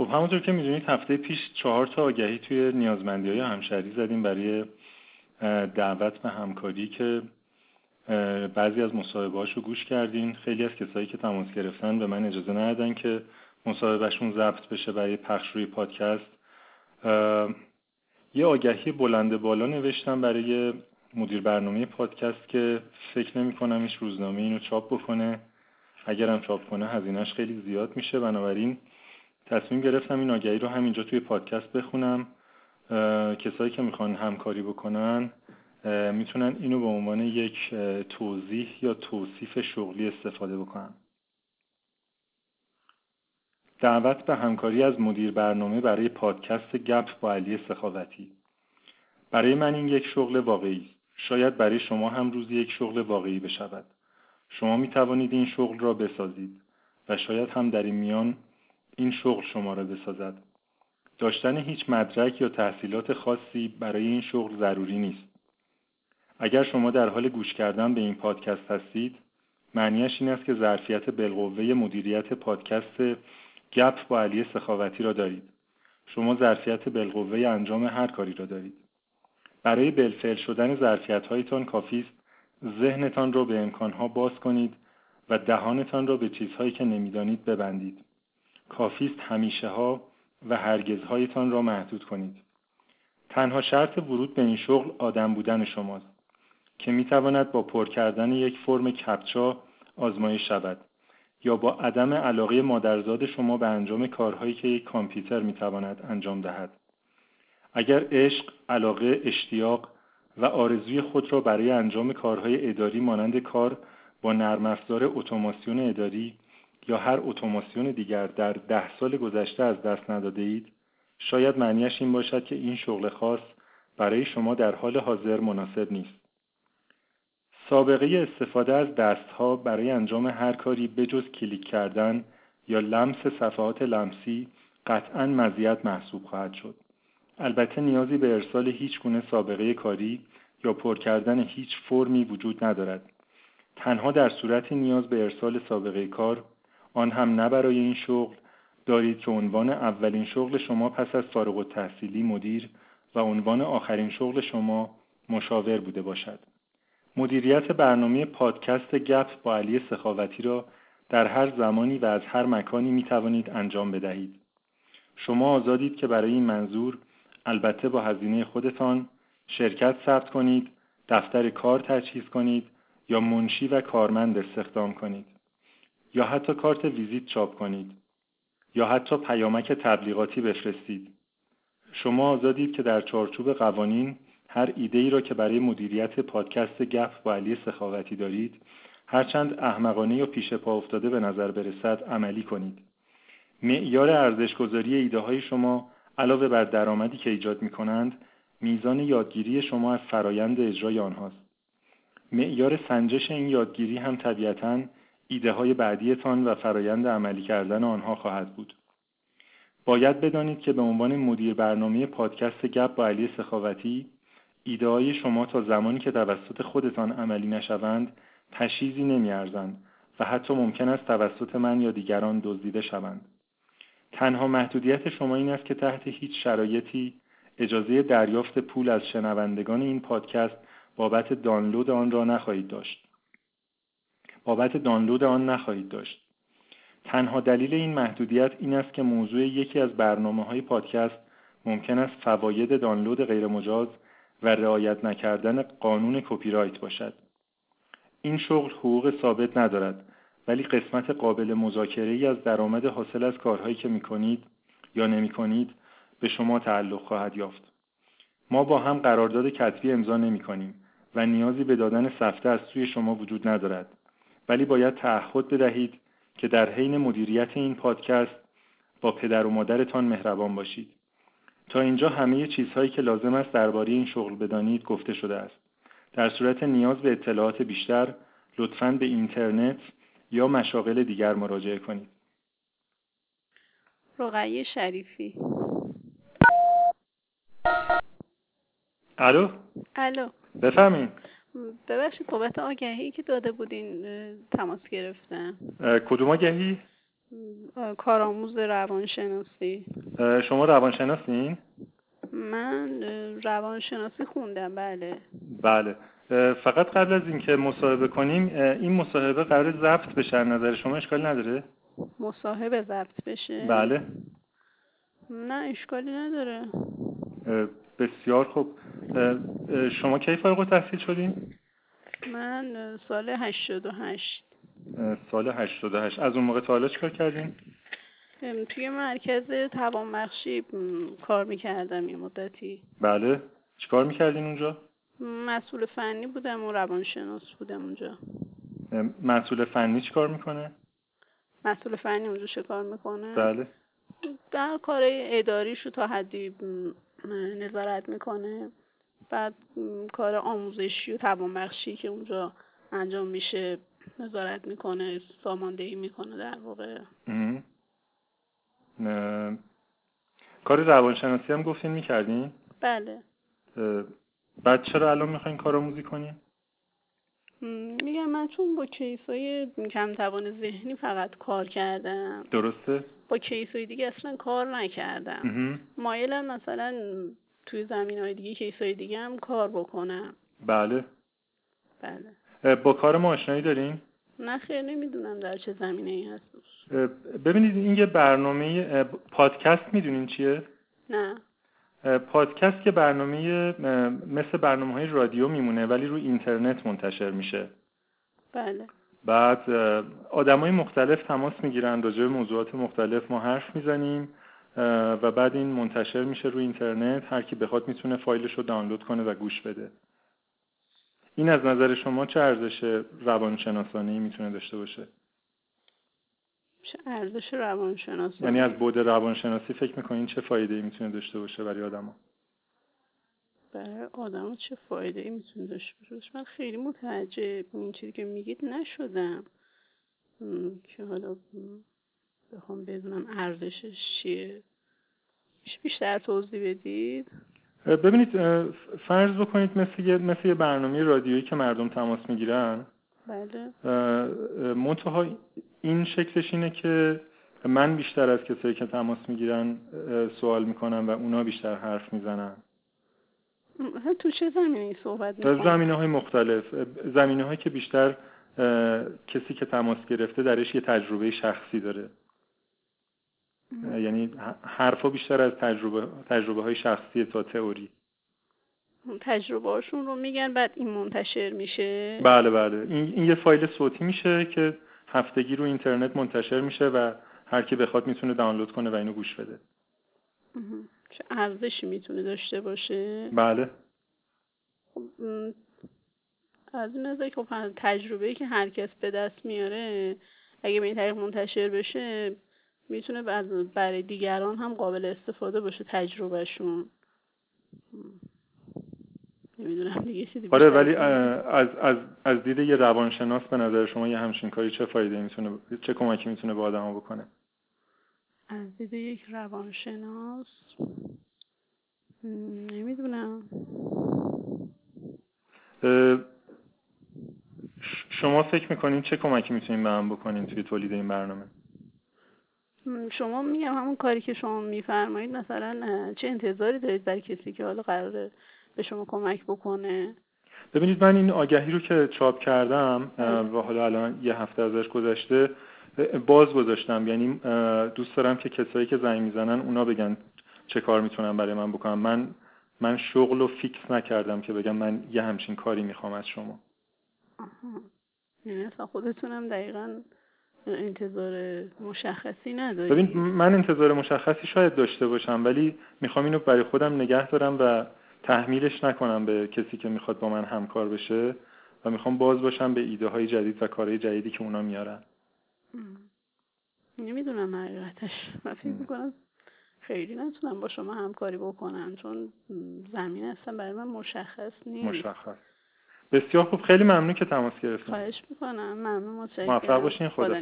خب همونطور که می‌دونید هفته پیش چهار تا آگهی توی نیازمندی های همشهری زدیم برای دعوت به همکاری که بعضی از مصاحبه رو گوش کردین. خیلی از کسایی که تماس گرفتن به من اجازه ندادن که مصاحبهشون ضبط بشه برای پخش روی پادکست. یه آگهی بلند بالا نوشتم برای مدیر برنامه پادکست که فکر نمی کنم ایش روزنامه اینو چاپ بکنه. اگرم چاپ کنه هزینهش خیلی زیاد میشه. بنابراین تصمیم گرفتم این آگهی رو همینجا توی پادکست بخونم. کسایی که می‌خوان همکاری بکنن می‌تونن اینو به عنوان یک توضیح یا توصیف شغلی استفاده بکنن. دعوت به همکاری از مدیر برنامه برای پادکست گپ با علی سخاوتی. برای من این یک شغل واقعی. است شاید برای شما هم روزی یک شغل واقعی بشود. شما می توانید این شغل را بسازید و شاید هم در این میان این شغل شما را بسازد. داشتن هیچ مدرک یا تحصیلات خاصی برای این شغل ضروری نیست. اگر شما در حال گوش کردن به این پادکست هستید معنیش این است که ظرفیت بالقوه مدیریت پادکست گپ با علی سخاوتی را دارید. شما ظرفیت بالقوه انجام هر کاری را دارید. برای بلفل شدن ظرفیت هایتان کافی است ذهنتان را به امکانها باز کنید و دهانتان را به چیزهایی که نمی‌دانید ببندید. کافی است همیشه ها و هرگزهایتان را محدود کنید. تنها شرط ورود به این شغل آدم بودن شماست که می تواند با پر کردن یک فرم کپچا آزمایش شود یا با عدم علاقه مادرزاد شما به انجام کارهایی که یک کامپیوتر می تواند انجام دهد. اگر عشق، علاقه، اشتیاق و آرزوی خود را برای انجام کارهای اداری مانند کار با نرم افزار اتوماسیون اداری یا هر اتوماسیون دیگر در ده سال گذشته از دست نداده اید شاید معنیش این باشد که این شغل خاص برای شما در حال حاضر مناسب نیست سابقه استفاده از دستها برای انجام هر کاری بجز کلیک کردن یا لمس صفحات لمسی قطعا مزیت محسوب خواهد شد. البته نیازی به ارسال هیچ گونه سابقه کاری یا پر کردن هیچ فرمی وجود ندارد. تنها در صورت نیاز به ارسال سابقه کار آن هم نه برای این شغل دارید که عنوان اولین شغل شما پس از فارغ التحصیلی مدیر و عنوان آخرین شغل شما مشاور بوده باشد. مدیریت برنامه پادکست گپ با علی سخاوتی را در هر زمانی و از هر مکانی می توانید انجام بدهید. شما آزادید که برای این منظور البته با هزینه خودتان شرکت ثبت کنید، دفتر کار تجهیز کنید یا منشی و کارمند استخدام کنید یا حتی کارت ویزیت چاپ کنید یا حتی پیامک تبلیغاتی بفرستید. شما آزادید که در چارچوب قوانین هر ایده ای را که برای مدیریت پادکست گپ با علی سخاوتی دارید هرچند احمقانه یا پیش پا افتاده به نظر برسد عملی کنید معیار ارزشگذاری ایده های شما علاوه بر درآمدی که ایجاد می کنند میزان یادگیری شما از فرایند اجرای آنهاست معیار سنجش این یادگیری هم طبیعتا ایده های بعدیتان و فرایند عملی کردن آنها خواهد بود باید بدانید که به عنوان مدیر برنامه پادکست گپ با علی سخاوتی ایده شما تا زمانی که توسط خودتان عملی نشوند تشییزی نمیارزند و حتی ممکن است توسط من یا دیگران دزدیده شوند. تنها محدودیت شما این است که تحت هیچ شرایطی اجازه دریافت پول از شنوندگان این پادکست بابت دانلود آن را نخواهید داشت. بابت دانلود آن نخواهید داشت. تنها دلیل این محدودیت این است که موضوع یکی از برنامه های پادکست ممکن است فواید دانلود غیرمجاز و رعایت نکردن قانون کپی رایت باشد. این شغل حقوق ثابت ندارد ولی قسمت قابل مذاکره ای از درآمد حاصل از کارهایی که می کنید یا نمی کنید به شما تعلق خواهد یافت. ما با هم قرارداد کتبی امضا نمی کنیم و نیازی به دادن سفته از سوی شما وجود ندارد ولی باید تعهد بدهید که در حین مدیریت این پادکست با پدر و مادرتان مهربان باشید. تا اینجا همه چیزهایی که لازم است درباره این شغل بدانید گفته شده است. در صورت نیاز به اطلاعات بیشتر لطفاً به اینترنت یا مشاغل دیگر مراجعه کنید. رقیه شریفی الو الو بفهمین ببخشید بابت آگهی که داده بودین تماس گرفتم کدوم آگهی؟ کارآموز روانشناسی. شما روانشناسین؟ من روانشناسی خوندم بله. بله. فقط قبل از اینکه مصاحبه کنیم این مصاحبه قرار ضبط بشه نظر شما؟ اشکال نداره؟ مصاحبه ضبط بشه؟ بله. نه اشکالی نداره. بسیار خوب. شما کی فارغ التحصیل شدین؟ من سال 88 سال 88 از اون موقع تا حالا چیکار کردین؟ توی مرکز توانبخشی کار می‌کردم یه مدتی. بله. چیکار می‌کردین اونجا؟ مسئول فنی بودم و روانشناس بودم اونجا. مسئول فنی چیکار می‌کنه؟ مسئول فنی اونجا چه کار می‌کنه. بله. در کار اداریشو تا حدی نظارت می‌کنه بعد کار آموزشی و توانبخشی که اونجا انجام میشه نظارت می‌کنه ساماندهی می‌کنه در واقع کار روانشناسی هم گفتین می‌کردین؟ بله بعد چرا الان می‌خواین کارآموزی کنین؟ میگم من چون با کیسای کم توان ذهنی فقط کار کردم. درسته؟ با کیسای دیگه اصلا کار نکردم. مایلم مثلا توی زمین های دیگه کیسای دیگه هم کار بکنم. بله. بله. با کار ما آشنایی دارین؟ نه خیلی نمی‌دونم در چه زمینه ای هست ببینید این یه برنامه پادکست می‌دونین چیه؟ نه. پادکست که برنامه مثل برنامه های رادیو میمونه ولی روی اینترنت منتشر میشه. بله. بعد آدمای مختلف تماس می‌گیرن راجع به موضوعات مختلف ما حرف می‌زنیم و بعد این منتشر میشه روی اینترنت. هر کی بخواد می‌تونه فایلش رو دانلود کنه و گوش بده. این از نظر شما چه ارزش روانشناسانه ای می‌تونه داشته باشه؟ چه ارزش روانشناسی؟ یعنی از بود روانشناسی فکر می‌کنین چه فایده ای می‌تونه داشته باشه برای آدما؟ برای آدما چه فایده ای می‌تونه داشته باشه؟ من خیلی متوجه این چیزی که میگید نشدم. که حالا بخوام بدونم ارزشش چیه. میشه بیشتر توضیح بدید؟ ببینید فرض بکنید مثل یه, مثل یه برنامه رادیویی که مردم تماس می‌گیرن. بله. منتها این شکلش اینه که من بیشتر از کسایی که تماس می‌گیرن سوال می‌کنم و اونا بیشتر حرف می‌زنن. تو چه زمینه صحبت می‌کنم؟ زمینه های مختلف. زمینه هایی که بیشتر کسی که تماس گرفته درش یه تجربه شخصی داره. یعنی حرفا بیشتر از تجربه, تجربه های شخصی تا تئوری. تجربه هاشون رو میگن بعد این منتشر میشه. بله بله. این, این یه فایل صوتی میشه که هفتگی رو اینترنت منتشر میشه و هر کی بخواد می‌تونه دانلود کنه و اینو گوش بده. چه ارزشی می‌تونه داشته باشه؟ بله. خب از این نظر که خب تجربه که هر کس به دست میاره اگه به این طریق منتشر بشه می‌تونه برای دیگران هم قابل استفاده باشه تجربهشون. نمی‌دونم دیگه چیزی آره ولی از از از دید یه روانشناس به نظر شما یه همچین کاری چه فایده می‌تونه چه کمکی می‌تونه به آدما بکنه؟ از دید یک روانشناس؟ نمی‌دونم. شما فکر می‌کنین چه کمکی می‌تونین به هم بکنین توی تولید این برنامه؟ شما میگم همون کاری که شما میفرمایید مثلا چه انتظاری دارید برای کسی که حالا قراره به شما کمک بکنه؟ ببینید من این آگهی رو که چاپ کردم و حالا الان یه هفته ازش گذشته باز گذاشتم. یعنی دوست دارم که کسایی که زنگ می‌زنن اونا بگن چه کار می‌تونم برای من بکنم. من من شغل رو فیکس نکردم که بگم من یه همچین کاری می‌خوام از شما. یعنی اصلا خودتونم دقیقا انتظار مشخصی ندارید. ببین من انتظار مشخصی شاید داشته باشم ولی می‌خوام اینو برای خودم نگه دارم و تحمیلش نکنم به کسی که می‌خواد با من همکار بشه و می‌خوام باز باشم به ایده های جدید و کارهای جدیدی که اونا میارن. نمی‌دونم حقیقتش. من فکر می‌کنم خیلی نتونم با شما همکاری بکنم چون زمین اصلا برای من مشخص نیست. مشخص. بسیار خوب. خیلی ممنون که تماس گرفتیم خواهش می‌کنم. ممنون. متشکرم. موفق باشین. خدا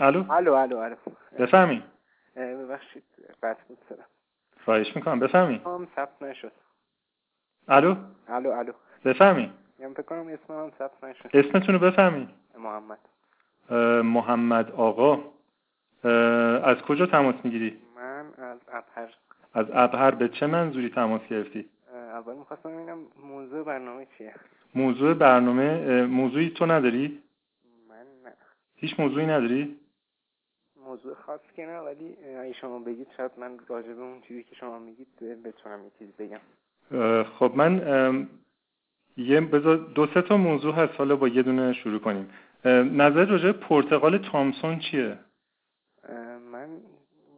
الو؟ الو الو الو. بفهمین ببخشید قطع بود سرم. خواهش می‌کنم. بفهمین هم ثبت نشد. الو؟ الو الو. بفهمین میگم فکر کنم اسمم هم ثبت نشد. اسمتون رو بفهمید محمد. محمد آقا. از کجا تماس می‌گیری؟ من از ابهر. از ابهر به چه منظوری تماس گرفتی؟ اول می‌خواستم ببینم موضوع برنامه چیه. موضوع برنامه موضوعی تو نداری؟ من نه. هیچ موضوعی نداری؟ موضوع خاص که نه ولی اگه شما بگید شاید من راجع به اون چیزی که شما میگید بتونم یه چیزی بگم. خب من یه بذار دو سه تا موضوع هست حالا با یه دونه شروع کنیم. نظر راجع به پرتقال تامسون چیه؟ من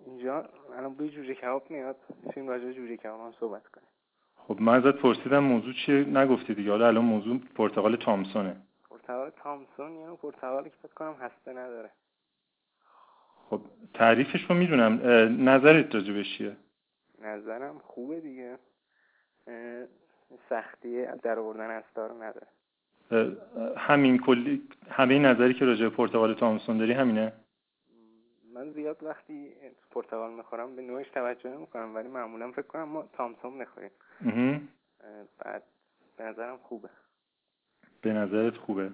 اینجا الان بوی جوجه کباب میاد. می‌تونیم راجع به جوجه کباب هم صحبت کنیم. خب من ازت پرسیدم موضوع چیه؟ نگفتی دیگه. حالا الان موضوع پرتقال تامسونه. پرتقال تامسون نوع پرتقالی که فکر کنم هسته نداره. خب تعریفش رو می‌دونم. نظرت راجع بهش چیه؟ نظرم خوبه دیگه. سختی در آوردن هسته رو نداره. همین کلی همه نظری که راجع به پرتقال تامسون داری همینه؟ من زیاد وقتی پرتقال می‌خورم به نوعش توجه نمی‌کنم ولی معمولا فکر کنم ما تامسون می‌خوریم. بعد به نظرم خوبه. به نظرت خوبه.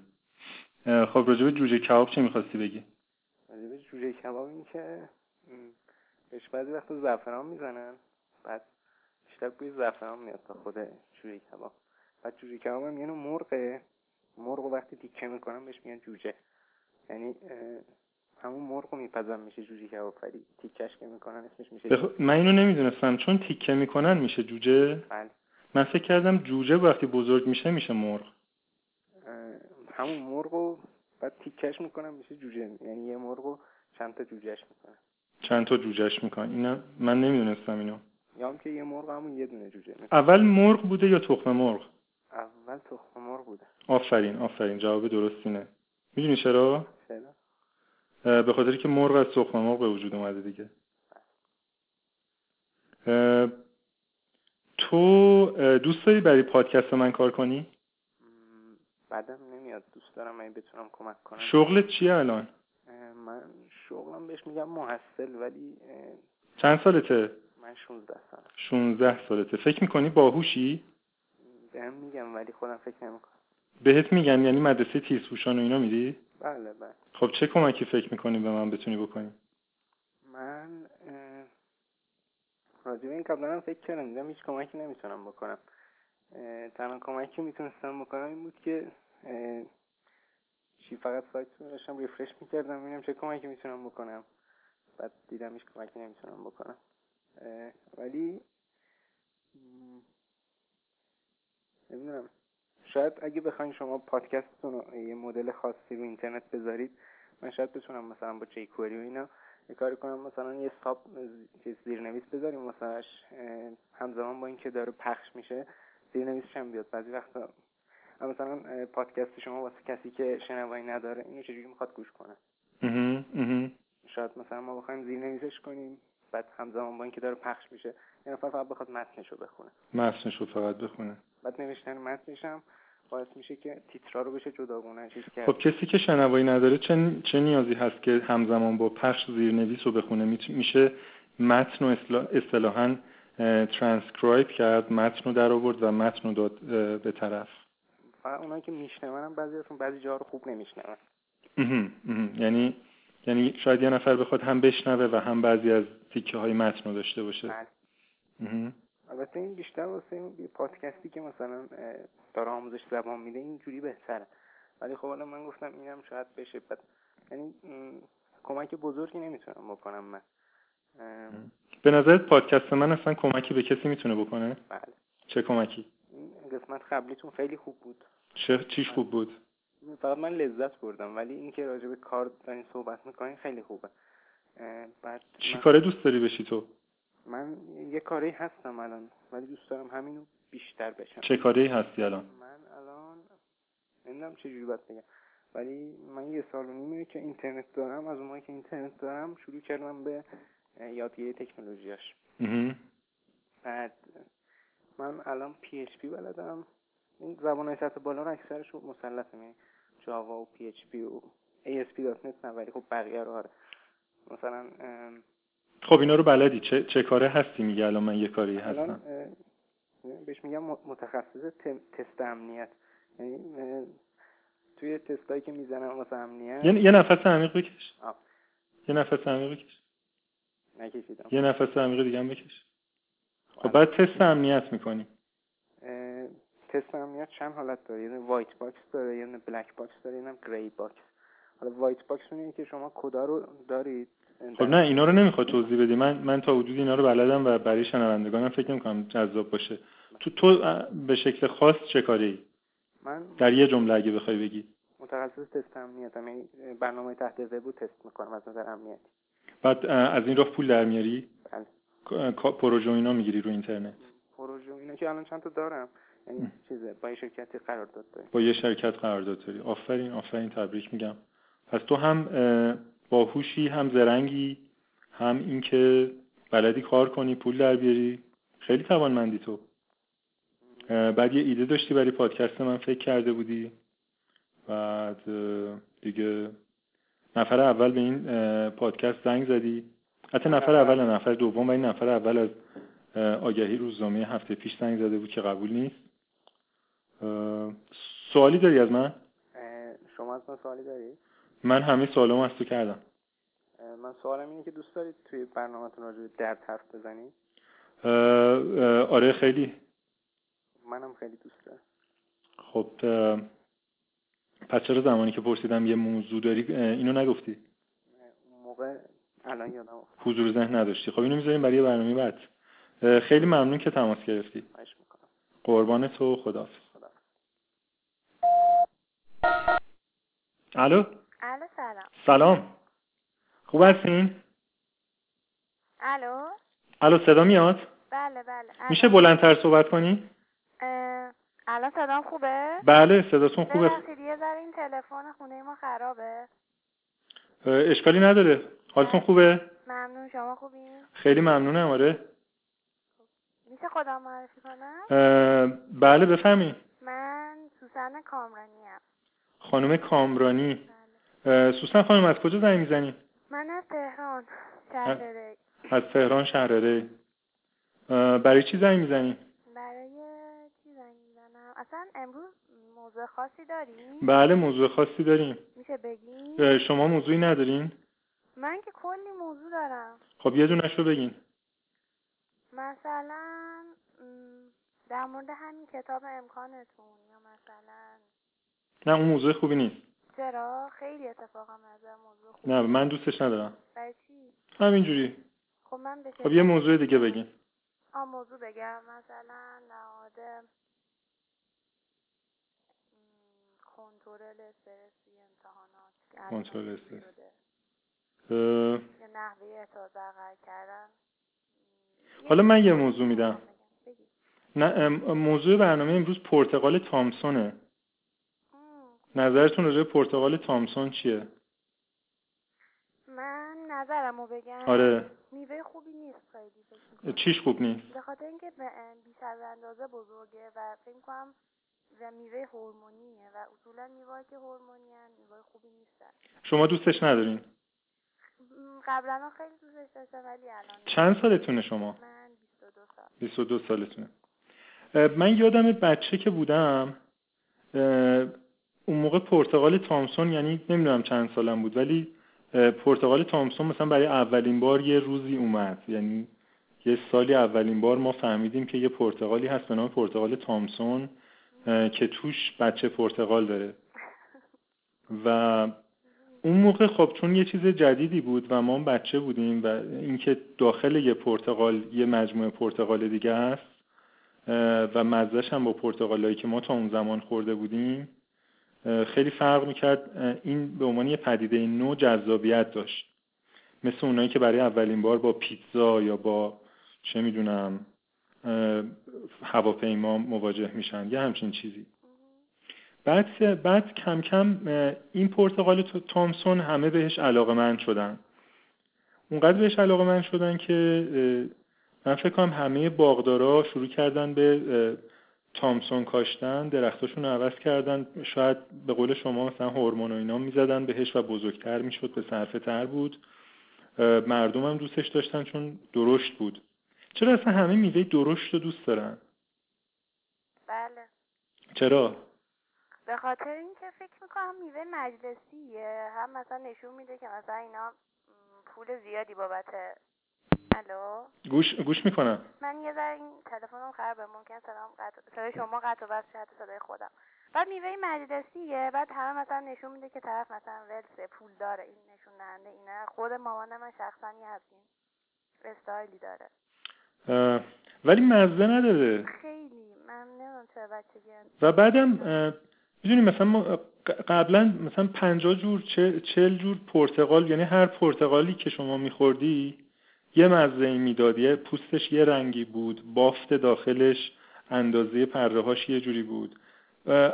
خب راجع به جوجه کباب چی می‌خواستی بگی؟ راجع به جوجه کباب این که بهش بعضی وقتا زعفران می‌زنن. بعد بیشتر بوی زعفران میاد تا خود جوجه کباب. بعد جوجه کباب هم نوع مرغه. مرغ وقتی تیکه می‌کنم بهش میگن جوجه. یعنی همون مرغ رو میپزن میشه جوجه کباب. ولی تیکش که می‌کنن اسمش میشه بخ... من اینو نمی‌دونستم. چون تیکه می‌کنن میشه جوجه؟ بله. من فکر کردم جوجه وقتی بزرگ میشه میشه مرغ. همون مرغ رو بعد تیکش می‌کنم میشه جوجه. یعنی یه مرغ چند تا جوجهش می‌کنن چند تا جوجهش می‌کنن اینا من نمی‌دونستم اینو. یا هم که یه مرغ همون یه دونه جوجه می‌کنه اول مرغ بوده یا تخم مرغ؟ اول تخم مرغ بوده. آفرین آفرین. جواب درستینه می‌دونی چرا؟ چرا؟ به خاطر که مرغ از تخم مرغ به وجود اومده دیگه. تو دوست داری برای پادکست من کار کنی؟ بعدم نمیاد دوست دارم اگه بتونم کمک کنم. شغلت چیه الان؟ من شغلم بهش میگم محصل ولی چند سالته؟ من 16 سالم. 16 سالته. فکر می‌کنی باهوشی؟ بهم میگم ولی خودم فکر نمی‌کنم. بهت میگن یعنی مدرسه تیزهوشان و اینا میری بله بله. خب چه کمکی فکر می‌کنی به من بتونی بکنی؟ من به این قبلا هم فکر کردم دیدم هیچ کمکی نمی‌تونم بکنم. تنها کمکی می‌تونستم بکنم این بود که چی فقط سایت رو داشتم ریفرش می‌کردم ببینم چه کمکی می‌تونم بکنم. بعد دیدم هیچ کمکی نمی‌تونم بکنم. ولی نمی‌دونم. شاید اگه بخواین شما پادکستتون رو یه مدل خاصی رو اینترنت بذارید من شاید بتونم مثلا با جیکوری و اینا یه کاری کنم مثلا یه ساب چیز زیرنویس بذاریم مثلا همزمان با اینکه داره پخش میشه زیرنویسش هم بیاد. بعضی وقتا اما مثلا پادکست شما واسه کسی که شنوایی نداره اینو چجوری می‌خواد گوش کنه؟ شاید مثلا ما بخوایم زیرنویسش کنیم بعد همزمان با اینکه داره پخش میشه یه نفر فقط بخواد متنش رو بخونه. متنش رو فقط بخونه. بعد نوشتن متنش هم باعث میشه که تیترا رو بشه جداگونه چیز کرد. خب کسی که شنوایی نداره چه, چه نیازی هست که همزمان با پخش زیرنویس رو بخونه؟ میشه متن رو اصلا- اصطلاحا ترانسکرایب کرد متن رو در آورد و متن رو داد به طرف. فقط اونایی که میشنون هم بعضی ازشون بعضی جاها رو خوب نمیشنون. یعنی یعنی شاید یه نفر بخواد هم بشنوه و هم بعضی از تیکه های متن رو داشته باشه. بله. البته این بیشتر واسه این پادکستی که مثلا داره آموزش زبان میده اینجوری بهتره. ولی خب حالا من گفتم اینم شاید بشه. بعد یعنی کمک بزرگی نمی‌تونم بکنم من. به نظرت پادکست من اصلا کمکی به کسی می‌تونه بکنه؟ بله. چه کمکی؟ این قسمت قبلیتون خیلی خوب بود. چه چیش خوب بود؟ فقط من لذت بردم ولی اینکه راجع به کار دارین صحبت می‌کنین خیلی خوبه. بعد چی کاره دوست داری بشی تو؟ من یه کاری هستم الان ولی دوست دارم همینو بیشتر بشم. چه کاره هستی الان؟ من الان نمی‌دونم چجوری باید بگم ولی من یه سال و نیمه که اینترنت دارم. از اونایی که اینترنت دارم شروع کردم به یادگیری تکنولوژیاش. بعد من الان پی اچ پی بلدم. این زبان های سطح بالا رو اکثرش رو مسلطم یعنی جاوا و پی اچ پی و ASP.NET نه ولی خب بقیه رو آره. مثلا خب اینا رو بلدی. چه چه کاره هستی؟ میگه الان من یه کاری هستم. بهش میگم متخصص تست امنیت. یعنی توی تستایی که می‌زنم واسه امنیت یه, یه نفس عمیق بکش. آه. یه نفس عمیق بکش. نکشیدم. یه نفس عمیق دیگه هم بکش. خب بعد تست امنیت می‌کنی. تست امنیت چند حالت داره؟ یه white box داره یه black box داره یه gray box حالا white box اینه که شما کدا رو دارید. خب نه اینا رو نمی‌خواد توضیح بدی. من من تا حدودی اینا رو بلدم و برای شنوندگانم فکر نمی‌کنم جذاب باشه. تو تو به شکل خاص چه کاری؟ من در یه جمله اگه بخوای بگی. متخصص تست امنیتم یعنی برنامه تحت وب تست می‌کنم از نظر امنیتی بعد از این راه پول در میاری؟ بله. پروژه و اینا می‌گیری رو اینترنت. پروژه اینا که الان چند تا دارم. یعنی چیزه با یه شرکتی قرارداد داریم با یه شرکت قرارداد داری آفرین آفرین تبریک میگم. پس تو هم اه، باهوشی هم زرنگی هم اینکه بلدی کار کنی پول در بیاری. خیلی توانمندی تو. بعد یه ایده داشتی برای پادکست من فکر کرده بودی. بعد دیگه نفر اول به این پادکست زنگ زدی. حتی نفر اول نفر دوم و این نفر اول از آگهی روزنامه هفته پیش زنگ زده بود که قبول نیست. سوالی داری از من؟ شما از من سوالی دارید من همه سوالامو از تو کردم. من سوالم اینه که دوست دارید توی برنامهتون راجع به درد حرف بزنید آره خیلی. منم خیلی دوست دارم. خب پس چرا زمانی که پرسیدم یه موضوع داری اینو نگفتی؟ اون موقع الان یادم حضور ذهن نداشتی. خب اینو می‌ذاریم برای برنامه بعد. خیلی ممنون که تماس گرفتی. قربان تو خداحافظ خدا الو؟ الو سلام. سلام. خوب هستین؟ الو؟ الو صدا میاد؟ بله بله. الو. میشه بلندتر صحبت کنی؟ الان صدام خوبه؟ بله صداتون خوبه. یه ذره این تلفن خونه ما خرابه. اشکالی نداره. حالتون خوبه؟ ممنون. شما خوبین؟ خیلی ممنونم آره. میشه خودم معرفی کنم؟ بله بفهمی من سوسن کامرانی ام. خانم کامرانی. سوسن خانم از کجا زنگ می‌زنی؟ من از تهران شهر ری. از تهران شهر ری. برای چی زنگ می‌زنی؟ برای چی زنگ می‌زنم؟ اصلا امروز موضوع خاصی داریم بله موضوع خاصی داریم. میشه بگین؟ شما موضوعی ندارین؟ من که کلی موضوع دارم. خب یه دونش رو بگین. مثلا در مورد همین کتاب امکانتون یا مثلا نه اون موضوع خوبی نیست. چرا؟ خیلی اتفاقا نظر موضوع خوب نه من دوستش ندارم. برای چی؟ همینجوری. خب من به خب یه موضوع دیگه بگین آ موضوع بگم. مثلا نهاد کنترل استرسی امتحانات که الان کنترل استرس. اه، یا نحوه اعطا برقرار کردن. حالا من یه موضوع میدم. نه موضوع برنامه امروز پرتقال تامسونه. نظرتون راجع به پرتقال تامسون چیه؟ من نظرمو بگم. آره. میوه خوبی نیست خیلی. چیش خوب نیست؟ به خاطر اینکه به- بیش از اندازه بزرگه و فکر کنم و میوه هورمونیه و اصولا میوه که هورمونی میوه خوبی نیستن. شما دوستش ندارین؟ قبلا خیلی دوستش داشتم ولی الان. چند سالتونه شما؟ من 22 سال. 22 سالتونه. من یادم بچه که بودم اون موقع پرتقال تامسون یعنی نمی‌دونم چند سالم بود ولی اه، پرتقال تامسون مثلا برای اولین بار یه روزی اومد. یعنی یه سالی اولین بار ما فهمیدیم که یه پرتقالی هست به نام پرتقال تامسون که توش بچه پرتقال داره. و اون موقع خب چون یه چیز جدیدی بود و ما بچه بودیم و اینکه داخل یه پرتقال یه مجموعه پرتقال دیگه است و مزهش هم با پرتقالایی که ما تا اون زمان خورده بودیم خیلی فرق می‌کرد این به عنوان یه پدیده نو جذابیت داشت. مثل اونایی که برای اولین بار با پیتزا یا با چه می‌دونم هواپیما مواجه میشن یه همچین چیزی. بعد بعد کم کم این پرتقال تو- تامسون همه بهش علاقه من شدن. اونقدر بهش علاقه من شدن که من فکر کنم همه باغدارا شروع کردن به تامسون کاشتن درختاشون رو عوض کردن. شاید به قول شما مثلا هورمون و اینا می‌زدن بهش و بزرگتر می‌شد به صرفه تر بود. مردم هم دوستش داشتن چون درشت بود. چرا اصلا همه میوه درشت رو دوست دارن؟ بله. چرا؟ به خاطر اینکه فکر می‌کنم میوه مجلسیه. هم مثلا نشون میده که مثلا اینا پول زیادی بابت الو؟ گوش گوش می‌کنم. من یه ذره این تلفنم خرابه ممکن صدام قطع صدای شما قطع و وصل شده صدای خودم. بعد میوه مجلسیه بعد همه مثلا نشون میده که طرف مثلا ولسه پول داره این نشون دهنده اینه خود مامان من شخصا یه همچین استایلی داره. ولی مزه نداره. خیلی من نمی‌دونم چرا بچگی و بعدم می‌دونی مثلا ما قبلا مثلا پنجاه جور چل جور پرتقال یعنی هر پرتقالی که شما میخوردی یه مزه ای می‌داد یه پوستش یه رنگی بود بافت داخلش اندازه پره هاش یه جوری بود.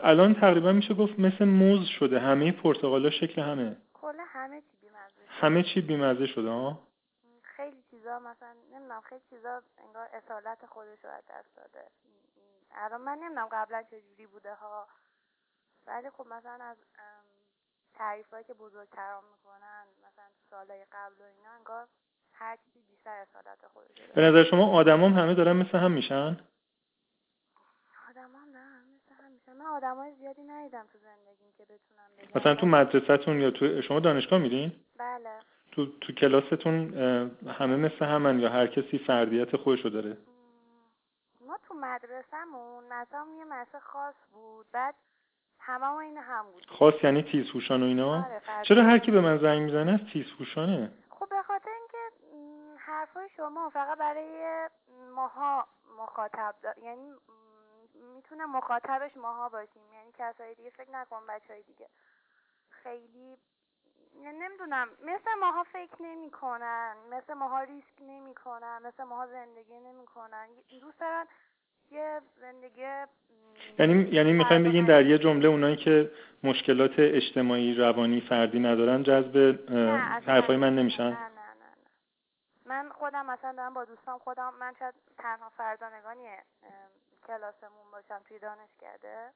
الان تقریبا میشه گفت مثل موز شده همه پرتقالا شکل همه. کلا همه چی بیمزه شده. همه چی بیمزه شده ها خیلی چیزا مثلا نمی‌دونم خیلی چیزا انگار اصالت خودش رو از دست داده. الان من نمی‌دونم قبلا چه جوری بوده ها. ولی خب مثلا از تعریفایی که بزرگتران می‌کنن مثلا سالهای قبل و اینا انگار هر چیزی بیشتر اصالت خودش رو به نظر شما آدمام همه دارن مثل هم میشن؟ آدم هم نه مثل هم میشن. من آدم های زیادی ندیدم تو زندگیم که بتونم بگم مثلا تو مدرسهتون یا تو شما دانشگاه میرین؟ بله. تو تو کلاستون همه مثل همن یا هر کسی فردیت خودشو داره؟ ما تو مدرسهمون مثلا یه مدرسه خاص بود بعد همه ما این هم بود خاص یعنی تیزهوشان و اینا؟ آره،. چرا هر کی به من زنگ می‌زنه از تیزهوشانه؟ خب به خاطر حرفای شما فقط برای ماها مخاطب دا... یعنی می‌تونه مخاطبش ماها باشیم. یعنی کسای دیگه فکر نکن بچه های دیگه خیلی نمی‌دونم. مثل ماها فکر نمی‌کنن مثل ماها ریسک نمی‌کنن مثل ماها زندگی نمی‌کنن. دوست دارن یه زندگی یعنی یعنی می‌خوایم بگین در. یه جمله اونایی که مشکلات اجتماعی روانی فردی ندارن جذب حرفای من نمیشن. من خودم مثلا دارم با دوستام خودم من شاید تنها فرزانگانی کلاسمون باشم توی دانشکده.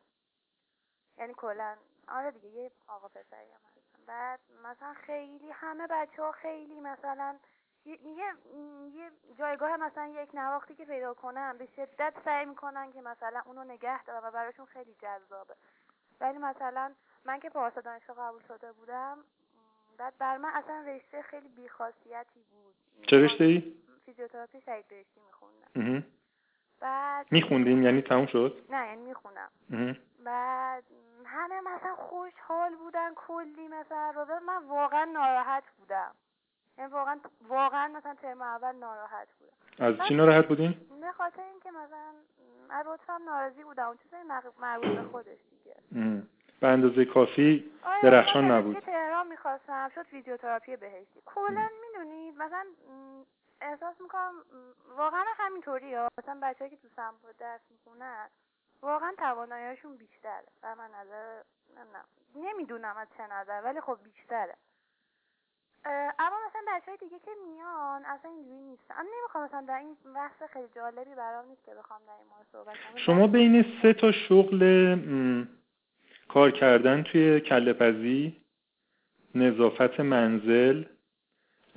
یعنی کلا. آره دیگه یه آقا پسری هم هستم. بعد مثلا خیلی همه بچه ها خیلی مثلا یه, یه, جایگاه مثلا یک نواختی که پیدا کنن به شدت سعی می‌کنن که مثلا اونو نگه دارن و براشون خیلی جذابه. ولی مثلا من که پارسا دانشگاه قبول شده بودم بعد بر من اصلا رشته خیلی بیخاصیتی بود. چه رشته ای؟ فیزیوتراپی شهید بهشتی میخوندم بعد میخوندین یعنی تموم شد؟ نه یعنی می‌خونم. بعد همه مثلا خوشحال بودن کلی مثلا رو من واقعا ناراحت بودم یعنی واقعا واقعا مثلا ترم اول ناراحت بودم از چی ناراحت بودین؟ به خاطر اینکه مثلا از رتبم ناراضی بودم اون چیزای مربوط به خودش دیگه. به اندازه کافی آره درخشان نبود. تهران می‌خواستم شد فیزیوتراپی بهشتی. کلا می‌دونید مثلا احساس می‌کنم واقعا همینطوری ها. مثلا بچه‌ای که تو سمبو درس می‌خونن واقعا تواناییشون بیشتره. و من نظر نمی‌دونم از چه نظر ولی خب بیشتره. اما مثلا بچه های دیگه که میان اصلا اینجوری نیستن من نمی‌خوام مثلا در این بحث خیلی جالبی برام نیست که بخوام در این مورد صحبت کنم. شما بین سه تا شغل م، کار کردن توی کله‌پزی نظافت منزل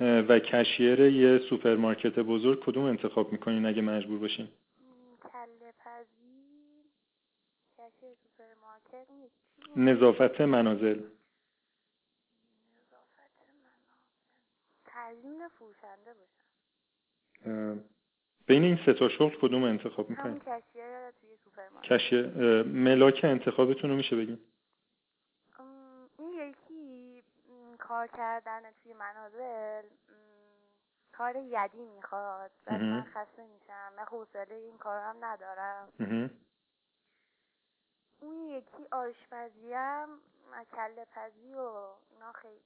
و cashier یه سوپرمارکت بزرگ کدوم انتخاب می‌کنین اگه مجبور باشین؟ cashier سوپرمارکت؟ نظافت منازل. فروشنده باشم. بین این سه تا شغل کدوم انتخاب همون می‌کنین cashier توی سوپرمارکت. cashier ملاک انتخابتون رو میشه بگین ام، این یکی م، کار کردن توی منازل کار یدی می‌خواد و. من خسته میشم من حوصله این کار هم ندارم. اون یکی آشپزیم کله پزی و اینا خیلی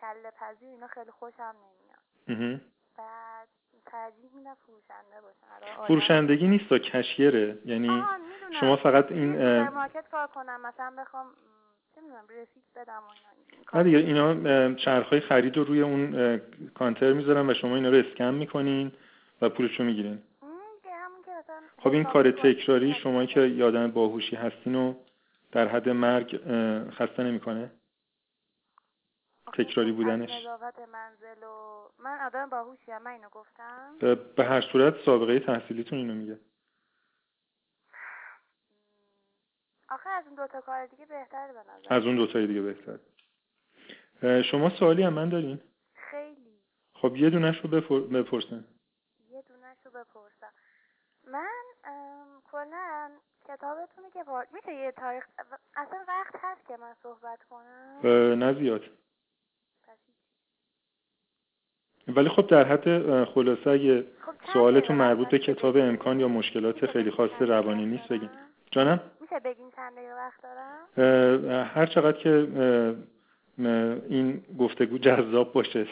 کله پزی و اینا خیلی خوشم نمیاد. بعد ترجیح میدم فروشنده باشم فروشندگی نیست تا cashier ه یعنی. شما فقط این سوپرمارکت کار کنم مثلا بخوام م، چه می‌دونم رسید بدم و اینا دیگه اینا چرخهای خرید رو روی اون کانتر می‌ذارن و شما اینا رو اسکن می‌کنین و پولش رو می‌گیرین خب این کار. تکراری شما که یادم باهوشی هستین و در حد مرگ خسته نمی‌کنه؟ تکراری بودنش. نظافت منزل و من آدم باهوشی من اینو گفتم. به- به هر صورت سابقه تحصیلیتون اینو میگه. آخه از اون دوتا کار دیگه بهتره به نظر از اون دوتای دیگه بهتر. شما سوالی هم من دارین؟ خیلی. خب یه دونش رو بپر... بپرسن. یه دونش رو بپرسم. من کلا کتابتون که بار... میشه یه تاریخ اصلا وقت هست که من صحبت کنم؟ نه زیاد. ولی خب در حد خلاصه اگه خب سوالتون مربوط به؟ کتاب امکان یا مشکلات خیلی خاص روانی نیست بگین؟ جانم؟ میشه بگین چند دقیقه وقت دارم؟ هر چقدر که این گفتگو جذاب باشه.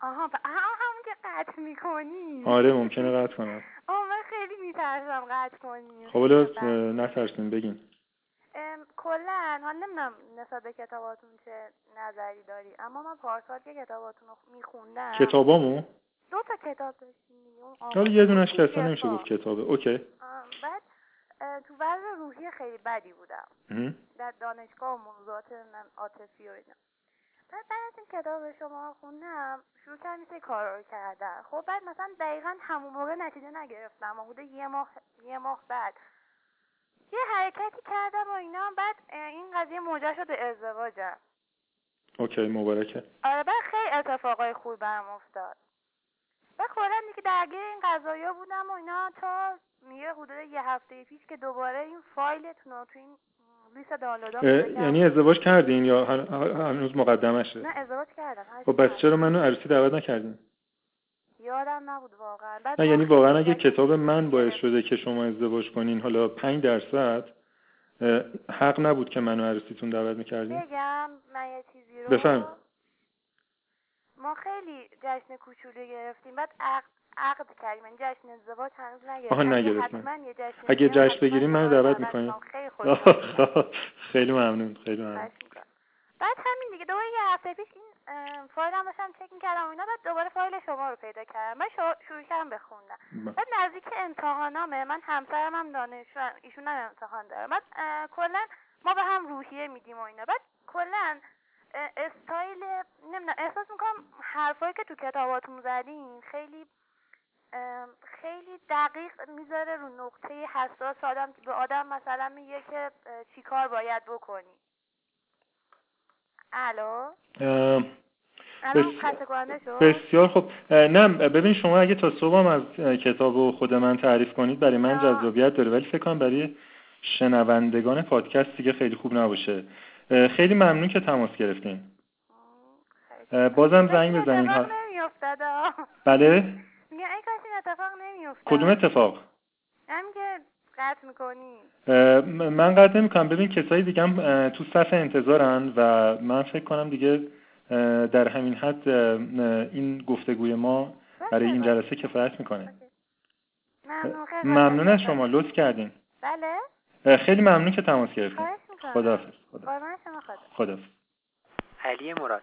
آها ب... همون که قطع می‌کنی. آره ممکنه قطع کنم. آه من خیلی میترسم قطع کنی. خب نترسین بگین. کلا حالا نمی‌دونم نسبت به کتاباتون چه نظری داری اما من پارسال که کتاباتون رو میخوندم. کتابامو؟ دو تا کتاب داشتیم یه دونش که اصلا نمیشه. گفت کتابه. اوکی. بعد تو وضع روحی خیلی بدی بودم. در دانشگاه و موضوعات من عاطفی و اینا. بعد بعد از این کتاب شما خوندم شروع کردم یه کارا رو کردن خب بعد مثلا دقیقا همون موقع نتیجه نگرفتم. حدود یه ماه یه ماه بعد. یه حرکتی کردم و اینا. بعد این قضیه موجه شد به ازدواجم. اوکی مبارکه. آره بعد خیلی اتفاقای خوب برام افتاد. و کلا دیگه درگیر این قضايا بودم و اینا تا میگه حدود یه هفته پیش که دوباره این فایلتون رو تو این لیست دانلودا اه، یعنی ازدواج کردین یا هن- هنوز مقدمشه نه ازدواج کردم خب هست. چرا منو عروسی دعوت نکردین یادم نبود واقعا بعد نه یعنی واقعا اگه کتاب من باعث. شده که شما ازدواج کنین حالا پنج درصد حق نبود که منو عروسیتون دعوت می‌کردین بگم من یه چیزی رو بفرم. ما خیلی جشن کوچولو گرفتیم بعد عقد کردیم یعنی جشن ازدواج هنوز نگرفتیم. حتما یه جشن اگه جشن بگیریم منو دعوت می‌کنم. خیلی ممنون خیلی ممنون. بعد همین دیگه دوباره یه هفته پیش این فایل هم داشتم چک می‌کردم و اینا بعد دوباره فایل شما رو پیدا کردم. بعد شروع- کردم بخوندم بعد نزدیک امتحانامه. من همسرم هم دانشجو ایشون هم امتحان داره. بعد کلا ما به هم روحیه میدیم و اینا. بعد کلا استایل نمی‌دونم احساس می‌کنم حرفایی که تو کتاباتون زدین خیلی خیلی دقیق می‌ذاره رو نقطه حساس آدم. به آدم مثلا میگه که اه، چی کار باید بکنی. الو؟ بس- بسیار خب نه ببین شما اگه تا صبحم از کتاب و خود من تعریف کنید برای من. جذابیت داره. ولی فکر کنم برای شنوندگان پادکست دیگه خیلی خوب نباشه. خیلی ممنون که تماس گرفتین. بازم. زنگ آه. بله؟ ای کاش این اتفاق نمیافتاد. کدوم اتفاق؟ همین که قطع می‌کنی. من قطع نمی‌کنم. ببین کسایی دیگه هم تو صف انتظارن و من فکر کنم دیگه در همین حد این گفتگوی ما برای این جلسه کفایت می‌کنه. ممنون از شما. لطف کردین. بله. خیلی ممنون که تماس گرفتین. خداحافظ. خداحافظ. علی مراد.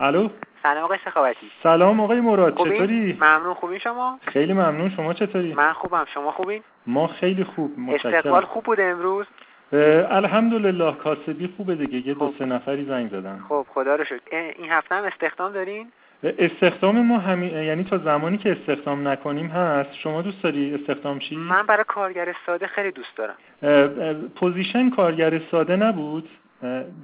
الو؟ سلام آقای سخاوتی. سلام آقای مراد خوبی؟ چطوری؟ ممنون. خوبی شما؟ خیلی ممنون. شما چطوری؟ من خوبم. شما خوبین؟ ما خیلی خوب استقبال متشکرم خوب بوده امروز؟ الحمدلله کاسبی خوبه دیگه. یه دو. سه نفری زنگ زدن. خب خدا رو اه، این هفته هم استخدام دارین؟ استخدام ما همین یعنی تا زمانی که استخدام نکنیم هست. شما دوست داری استخدام شی؟ من برای کارگر ساده خیلی دوست دارم. اه، اه، position کارگر ساده نبود؟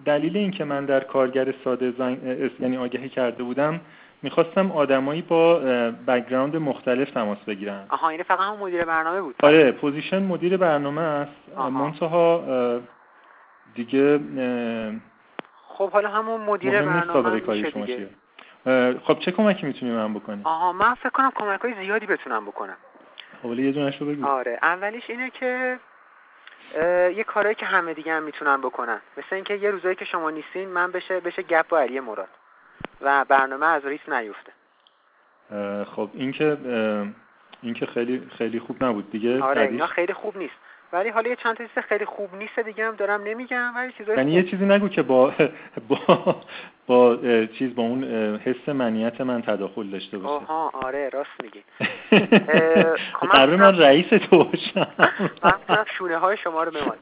دلیل اینکه من در کارگر ساده زنگ اس- یعنی آگهی کرده بودم می‌خواستم آدمایی با background مختلف تماس بگیرم آها این فقط هم مدیر برنامه بود؟ آره position مدیر برنامه است. منتها دیگه خب حالا همون مدیر برنامه کاری شما دیگه. خب چه کمکی می‌تونی من بکنی؟ آها من فکر کنم کمک های زیادی بتونم بکنم. خب حالا یه دونش رو بگو. آره اولیش اینه که یه کارهایی که همه دیگه هم می‌تونن بکنن. مثل اینکه یه روزایی که شما نیستین من بشه بشه گپ با علی مراد. و برنامه از ریس نیفته. خب این که اه، این که خیلی خیلی خوب نبود. دیگه آره اینا خیلی خوب نیست. ولی حالا یه چند تا چیز خیلی خوب نیست دیگه هم دارم نمیگم ولی چیزای یعنی یه چیزی نگو که با با با چیز با اون حس منیت من تداخل داشته باشه. آها آره راست میگی. اه، خب من قرار من رئیس تو باشم. من شونه های شما رو بمال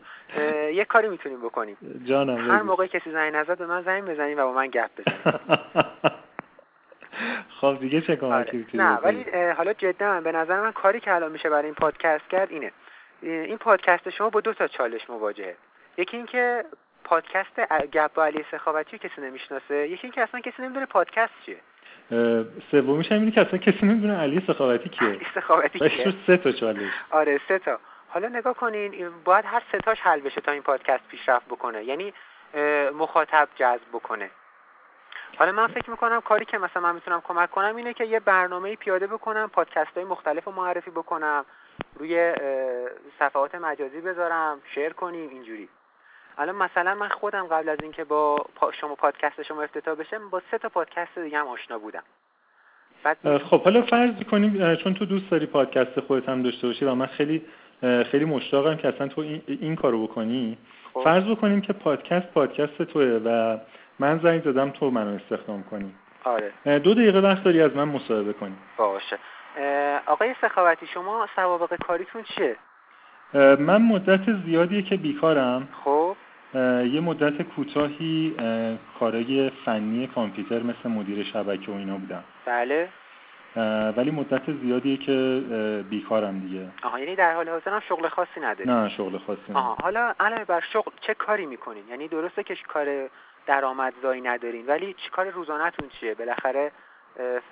یه کاری می‌تونیم بکنیم. جانم هر. موقع کسی زنگ نزد به من زنگ بزنیم و با من گپ بزنیم. خب دیگه چه کمکی آره. نه؟ ولی حالا جدا به نظر من کاری که الان میشه برای این پادکست کرد اینه. این پادکست شما با دو تا چالش مواجهه. یکی اینکه پادکست گپ با علی سخاوتی کسی نمی‌شناسه. یکی اینکه اصلا کسی نمی‌دونه پادکست چیه. سومیش هم اینه که اصلا کسی نمی‌دونه علی سخاوتی کیه. علی سخاوتی کیه. سه تا چالش. آره سه تا. حالا نگاه کنین باید هر سه تاش حل بشه تا این پادکست پیشرفت بکنه. یعنی مخاطب جذب بکنه. حالا من فکر می‌کنم کاری که مثلا من می‌تونم کمک کنم اینه که یه برنامه پیاده بکنم پادکست های مختلف رو معرفی بکنم. روی صفحات مجازی بذارم شیر کنیم اینجوری. الان مثلا من خودم قبل از اینکه با شما پادکست شما افتتاح بشه با سه تا پادکست دیگه هم آشنا بودم. خب حالا فرض کنیم چون تو دوست داری پادکست خودت هم داشته باشی و من خیلی خیلی مشتاقم که اصلا تو این, این کارو بکنی. خب. فرض بکنیم که پادکست پادکست توه و من زنگ زدم تو منو استخدام کنی. آره. دو دقیقه وقت داری از من مصاحبه کنی. باشه. آقای سخاوتی شما سوابق کاریتون چیه؟ من مدت زیادیه که بیکارم. خب. یه مدت کوتاهی کارای فنی کامپیوتر مثل مدیر شبکه و اینا بودم. بله. ولی مدت زیادیه که بیکارم دیگه. آها یعنی در حال حاضر هم شغل خاصی نداری؟ نه شغل خاصی آها حالا الان بر شغل چه کاری می‌کنین؟ یعنی درسته که کار درآمدزایی ندارین ولی چی کار روزانهتون چیه؟ بالاخره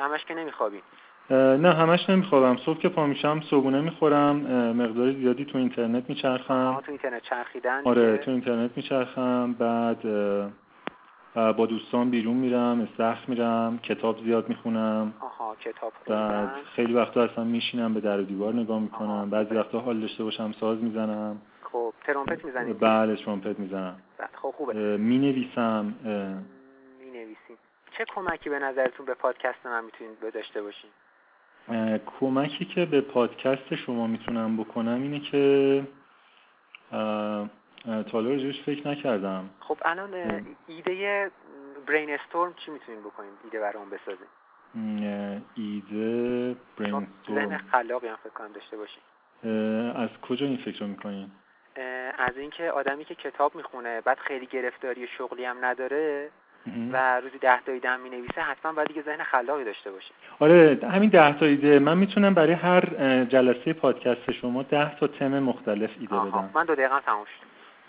همش که نمیخوابین. نه همش نمیخوابم صبح که پا میشم صبحونه می‌خورم. مقدار زیادی تو اینترنت میچرخم. تو اینترنت چرخیدن آره تو اینترنت میچرخم. بعد با دوستان بیرون میرم استخر میرم کتاب زیاد می‌خونم. آها کتاب بعد خیلی وقتا اصلا میشینم به در و دیوار نگاه می‌کنم. بعضی وقتا حال داشته باشم ساز می‌زنم. خب ترومپت می‌زنید بله ترومپت می‌زنم. خب خوبه. می‌نویسم. می‌نویسیم. چه کمکی به نظرتون به پادکست من می‌تونید داشته باشین؟ کمکی که به پادکست شما می‌تونم بکنم اینه که تا راجعش فکر نکردم. خب الان ایده برین استورم چی می‌تونیم بکنیم؟ ایده برام بسازیم. ایده برین استورم خلاقی هم فکر کنم داشته باشیم. از کجا این فکر رو می‌کنین از اینکه آدمی که کتاب می‌خونه بعد خیلی گرفتاری شغلی هم نداره و روزی ده تا ایده هم می‌نویسه حتما باید دیگه ذهن خلاقی داشته باشه. آره همین ده تا ایده من می‌تونم برای هر جلسه پادکست شما ده تا تم مختلف ایده بدم. من دو دقیقه تموم شد.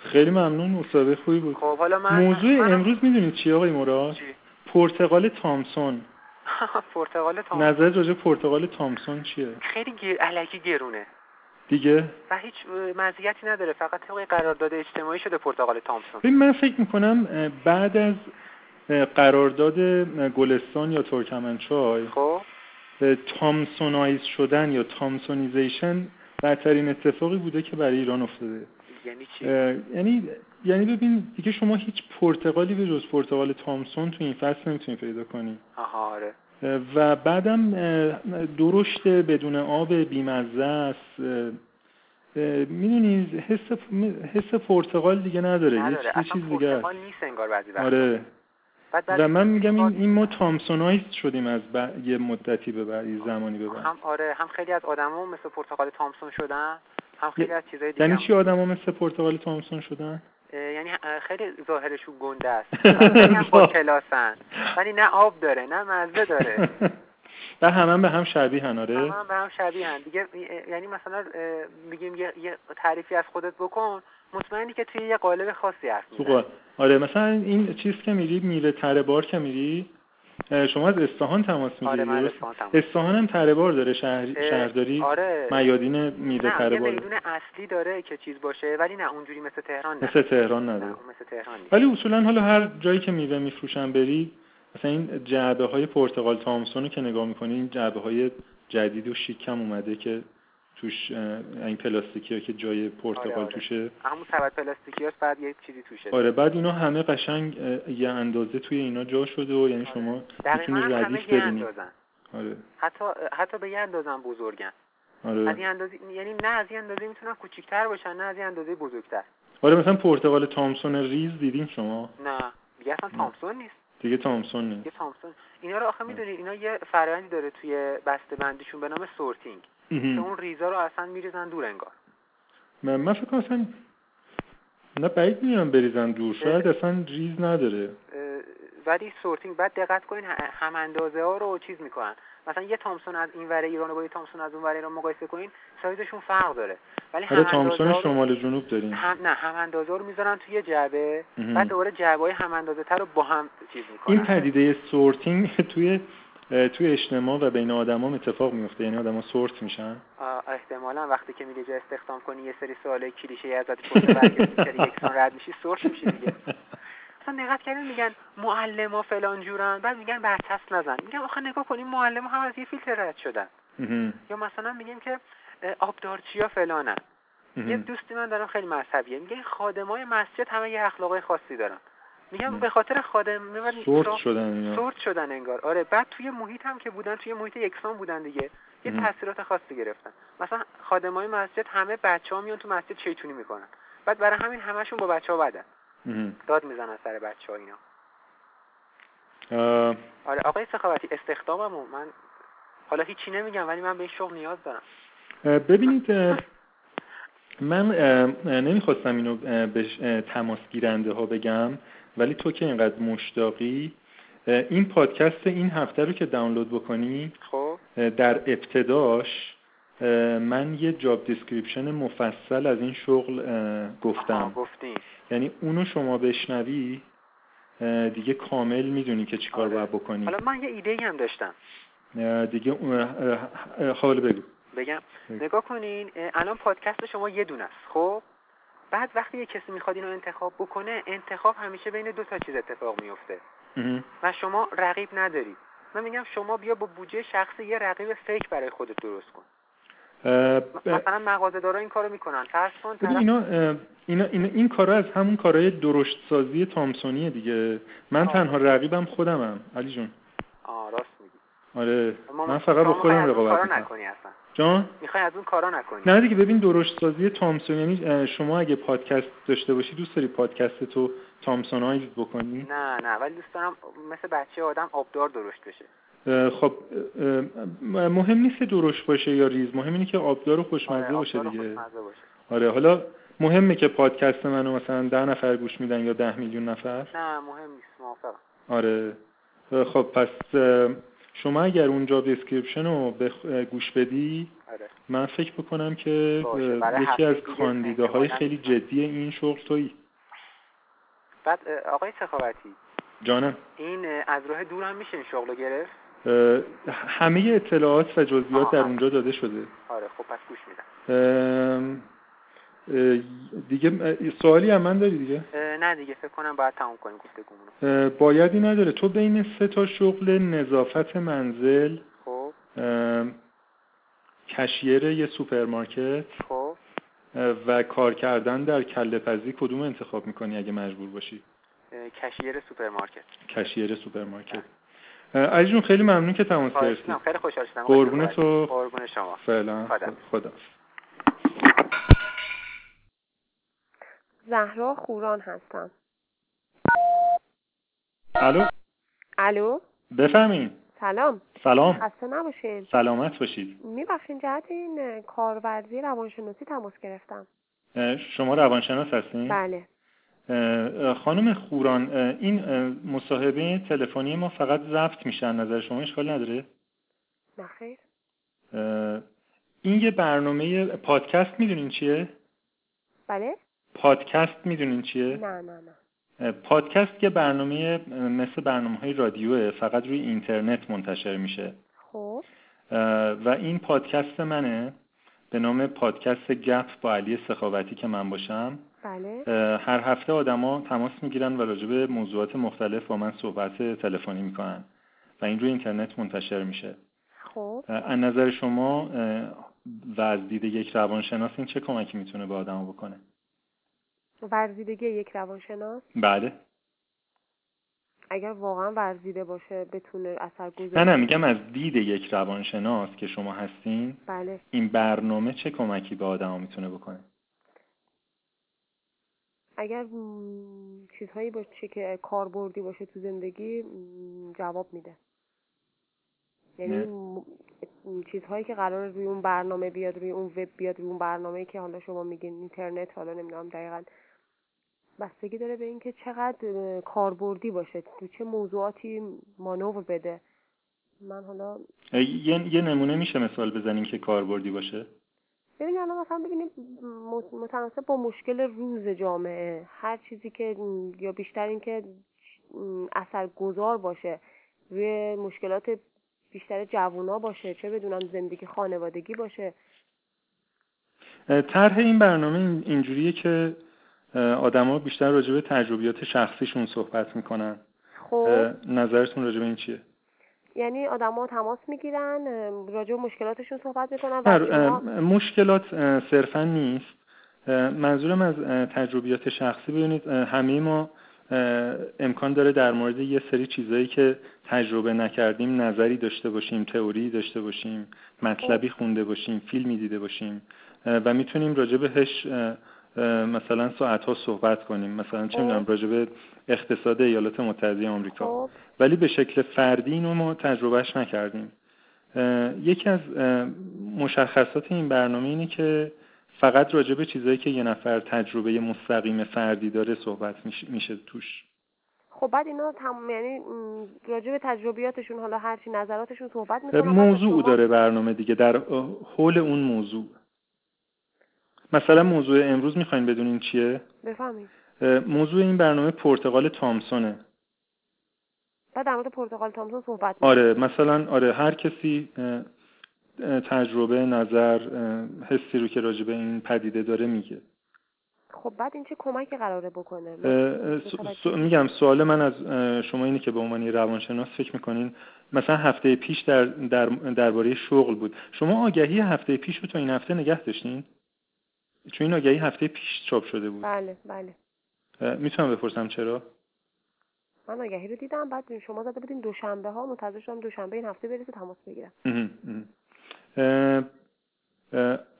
خیلی ممنون مصاحبه خوبی بود. خب حالا من موضوع من امروز می‌دونید چی آقای مراد؟ چی؟ پرتقال تامسون. پرتقال تامسون نظر راجع پرتقال تامسون چیه؟ خیلی گیر... علکی گرونه. دیگه؟ و هیچ مزیتی نداره. فقط طبق قرارداد اجتماعی شده پرتقال تامسون. من فکر می‌کنم بعد از قرارداد گلستان یا ترکمنچای خب. تامسونایز شدن یا تامسونیزیشن بدترین اتفاقی بوده که برای ایران افتاده. یعنی چی؟ یعنی یعنی ببین دیگه شما هیچ پرتقالی به جز پرتقال تامسون تو این فصل نمی‌تونی پیدا کنی. آها آره. و بعدم درشت بدون آب بیمزه است می‌دونی حس حس پرتقال دیگه نداره, نداره. یه چیز دیگه نیست انگار بعضی آره. و من میگم این, این ما تامسونایز شدیم از ب... یه مدتی به بعد زمانی به بعد. هم آره هم خیلی از آدما مثل پرتقال تامسون شدن هم خیلی از چیزای دیگه یعنی. چی آدما مثل پرتقال تامسون شدن؟ یعنی خیلی ظاهرشون گنده است. با کلاسن. ولی نه آب داره نه مزه داره. و همه هم به هم شبیه هن آره؟ همه هم به هم شبیه هن. دیگه یعنی مثلا میگیم یه تعریفی از خودت بکن. مطمئنی که توی یه قالب خاصی حرف می‌زنی. آره مثلا این چیز که میری میره تره بار که میری شما از اصفهان تماس می‌گیری آره اصفهان تماس اصفهان هم تره بار داره شهر... شهرداری آره. میادین میره تره بار. نه میدون اصلی داره که چیز باشه ولی نه اونجوری مثل تهران نه. مثل تهران نداره. مثل تهران. ولی اصولا حالا هر جایی که میوه میفروشن بری مثلا این جعبه های پرتقال تامسون رو که نگاه می‌کنی این جعبه های جدید و شیکم اومده که توش این پلاستیکی ها که جای پرتقال آره آره. توشه. همون سبد پلاستیکی هست بعد یه چیزی توشه. آره بعد اینا همه قشنگ یه اندازه توی اینا جا شده و یعنی شما می‌تونی ردیف ببینی آره. حتی حتی به یه اندازه هم بزرگن. آره. از این اندازه یعنی نه از این اندازه می‌تونن کوچیک‌تر باشن نه از این اندازه بزرگتر. آره مثلا پرتقال تامسون ریز دیدین شما؟ نه. دیگه اصلا تامسون نیست. دیگه تامسون نیست. دیگه تامسون. اینا رو آخه می‌دونید اینا یه فرآیندی داره توی بسته بندیشون به نام sorting. که اون ریزا رو اصلا میریزن دور انگار. من, من فکر اصلا نه بعید میام بریزن دور. شاید اصلا ریز نداره. این sorting بعد دقت کنین هم اندازه ها رو چیز می‌کنن. مثلا یه تامسون از این ور ایران با یه تامسون از اون ور ایران مقایسه کنین سایزشون فرق داره. ولی هم تامسون شمال جنوب داریم. هم نه هم اندازه رو می‌ذارن توی جعبه. بعد دوباره جعبه های هم اندازه تر رو با هم چیز می‌کنن. این پدیده sorting توی توی اجتماع و بین آدما اتفاق میفته یعنی آدما sort میشن. احتمالا وقتی که میگه جا استخدام کنی یه سری سوال کلیشه ازت برگردی یکسان رد میشی سورت میشه دیگه. اصلا دقت کردین؟ میگن معلم فلان جورن. بعد میگن برچسب نزن. میگم آخه نگاه کنیم معلم هم از یه فیلتر رد شدن. یا مثلا میگیم که آبدارچیا فلانن. یه دوستی من دارم خیلی مذهبیه. میگه خادمای مسجد همه یه اخلاقای خاصی دارن. میگم به خاطر خادم سورت شدن سورت شدن انگار. آره بعد توی محیط هم که بودن توی محیط یکسان بودن دیگه. یه تاثیرات خاصی گرفتن. مثلا خادمای مسجد همه بچه ها میان تو مسجد شیطونی می‌کنن. بعد برای همین همشون با بچه ها بدن داد می‌زنن سر بچه ها اینا آره آقای سخاوتی استخداممون من حالا هیچی نمیگم ولی من به این شغل نیاز دارم. ببینید من نمی‌خواستم اینو به تماس گیرنده ها بگم. ولی تو که اینقدر مشتاقی این پادکست این هفته رو که دانلود بکنی خب. در ابتداش من یه job description مفصل از این شغل گفتم. یعنی اونو شما بشنوی دیگه کامل می‌دونی که چیکار آره. باید بکنی. حالا من یه ایده هم داشتم. دیگه حالا بگو. بگم. نگاه کنین الان پادکست شما یه دونه است خب؟ بعد وقتی یه کسی می‌خواد اینو انتخاب بکنه انتخاب همیشه بین دو تا چیز اتفاق میفته. و شما رقیب نداری. من میگم شما بیا با بودجه شخصی یه رقیب فیک برای خودت درست کن. مثلا مغازه دارا این کارو می‌کنن. فرض کن طرف... اینا اینا این, این کارا از همون کارهای درشت سازی تامسونیه دیگه. من آه. تنها رقیبم خودمم علی جون. آه راست میگی. آره. من فقط با خودم رقابت می‌کنم. نکنی اصلا. جان؟ می‌خوای از اون کارا نکنی. نه دیگه ببین درشت سازی تامسون یعنی شما اگه پادکست داشته باشی دوست داری پادکست تو تامسون ize بکنی؟ نه نه ولی دوست دارم مثل بچه آدم آبدار درشت بشه. خب مهم نیست که درشت باشه یا ریز مهم اینه که آبدار و خوشمزه آره باشه دیگه. خوشمزه باشه. آره حالا مهمه که پادکست منو مثلا ده نفر گوش میدن یا ده میلیون نفر؟ نه مهم نیست موافقم. آره خب پس شما اگر اونجا description رو گوش بدی آره. من فکر بکنم که یکی از کاندیداهای خیلی جدی این شغل تویی. بعد آقای سخاوتی. جانم. این از راه دور هم میشه این شغل گرفت؟ همه اطلاعات و جزئیات در اونجا داده شده. آره خب پس گوش میدم. دیگه سوالی هم من داری دیگه؟ نه دیگه فکر کنم باید تموم کنیم گفتگومون بایدی نداره. تو بین سه تا شغل نظافت منزل خب. cashier یه سوپرمارکت خب. و کار کردن در کله پزی کدوم انتخاب می‌کنی اگه مجبور باشی؟ cashier سوپرمارکت. cashier سوپرمارکت. علی جون خیلی ممنون که تماس گرفتی. خیلی خوشحال شدم. قربون تو. قربون شما. فعلا. خدا, خدا. زهرا خوران هستم. الو؟ الو؟ بفهمین. سلام. سلام. خسته نباشین. سلامت باشید. میبخشین جهت این کارورزی روانشناسی تماس گرفتم. شما روانشناس هستین؟ بله. خانم خوران این مصاحبه تلفنی ما فقط ضبط میشه نظر شما اشکال نداره؟ نخیر این یه برنامه پادکست می‌دونین چیه؟ بله. پادکست می‌دونین چیه؟ نه نه نه. پادکست یه برنامه مثل برنامه های رادیوه فقط روی اینترنت منتشر میشه. خب. و این پادکست منه به نام پادکست گپ با علی سخاوتی که من باشم. بله. هر هفته آدما تماس می‌گیرن و راجع به موضوعات مختلف با من صحبت تلفنی می‌کنن و این روی اینترنت منتشر میشه. خب. از نظر شما و از دید یک روانشناس این چه کمکی می‌تونه به آدم بکنه؟ ورزیدگی یک روانشناس؟ بله. اگر واقعا ورزیده باشه بتونه اثر نه نه میگم از دید یک روانشناس که شما هستین بله. این برنامه چه کمکی به آدم می‌تونه بکنه؟ اگر چیزهایی باشه که کاربردی باشه تو زندگی جواب میده. یعنی چیزهایی که قرار روی اون برنامه بیاد روی اون وب بیاد روی اون برنامه که حالا شما میگین اینترنت حالا نمی‌دونم دقیقا بستگی داره به اینکه چقدر کاربردی باشه تو چه موضوعاتی مانور بده. من حالا یه, یه نمونه میشه مثال بزنیم که کاربردی باشه؟ ببینید الان مثلا ببینیم متناسب با مشکل روز جامعه هر چیزی که یا بیشتر اینکه اثر گذار باشه روی مشکلات بیشتر جوونا باشه چه بدونم زندگی خانوادگی باشه. طرح این برنامه اینجوریه که آدما بیشتر راجع به تجربیات شخصیشون صحبت می‌کنن. خب. نظرتون راجع به این چیه؟ یعنی آدما تماس می‌گیرن راجع به مشکلاتشون صحبت می‌کنن و مشکلات صرفا نیست. منظورم از تجربیات شخصی. ببینید همه ما امکان داره در مورد یه سری چیزایی که تجربه نکردیم نظری داشته باشیم تئوری داشته باشیم مطلبی خونده باشیم فیلمی دیده باشیم. و می‌تونیم راجع بهش مثلا ساعت ها صحبت کنیم. مثلا چه می‌دونم راجع به اقتصاد ایالات متحده آمریکا. خب. ولی به شکل فردی اینو ما تجربهش نکردیم. یکی از مشخصات این برنامه اینه که فقط راجع به چیزایی که یه نفر تجربه مستقیم فردی داره صحبت میشه توش. خب بعد اینا تمام یعنی راجع به تجربیاتشون حالا هرچی نظراتشون صحبت می‌کنن موضوع داره برنامه دیگه. در حول اون موضوع. مثلا موضوع امروز می‌خواین بدونین چیه؟ بفهمید موضوع این برنامه پرتغال تامسونه. بعد در مورد پرتغال تامسون صحبت آره مثلا آره هر کسی تجربه نظر حسی رو که راجع به این پدیده داره میگه. خب بعد این چه کمکی قراره بکنه؟ میگم سوال من از شما اینه که به عنوان روانشناس فکر می‌کنین. مثلا هفته پیش در در درباره شغل بود. شما آگهی هفته پیش رو تا این هفته نگه داشتین؟ چون این آگهی هفته پیش چاپ شده بود. بله بله. می‌تونم بپرسم چرا؟ من آگهی رو دیدم بعد شما زده بودین دوشنبه ها منتظر شدم دوشنبه این هفته برسه تماس بگیرم.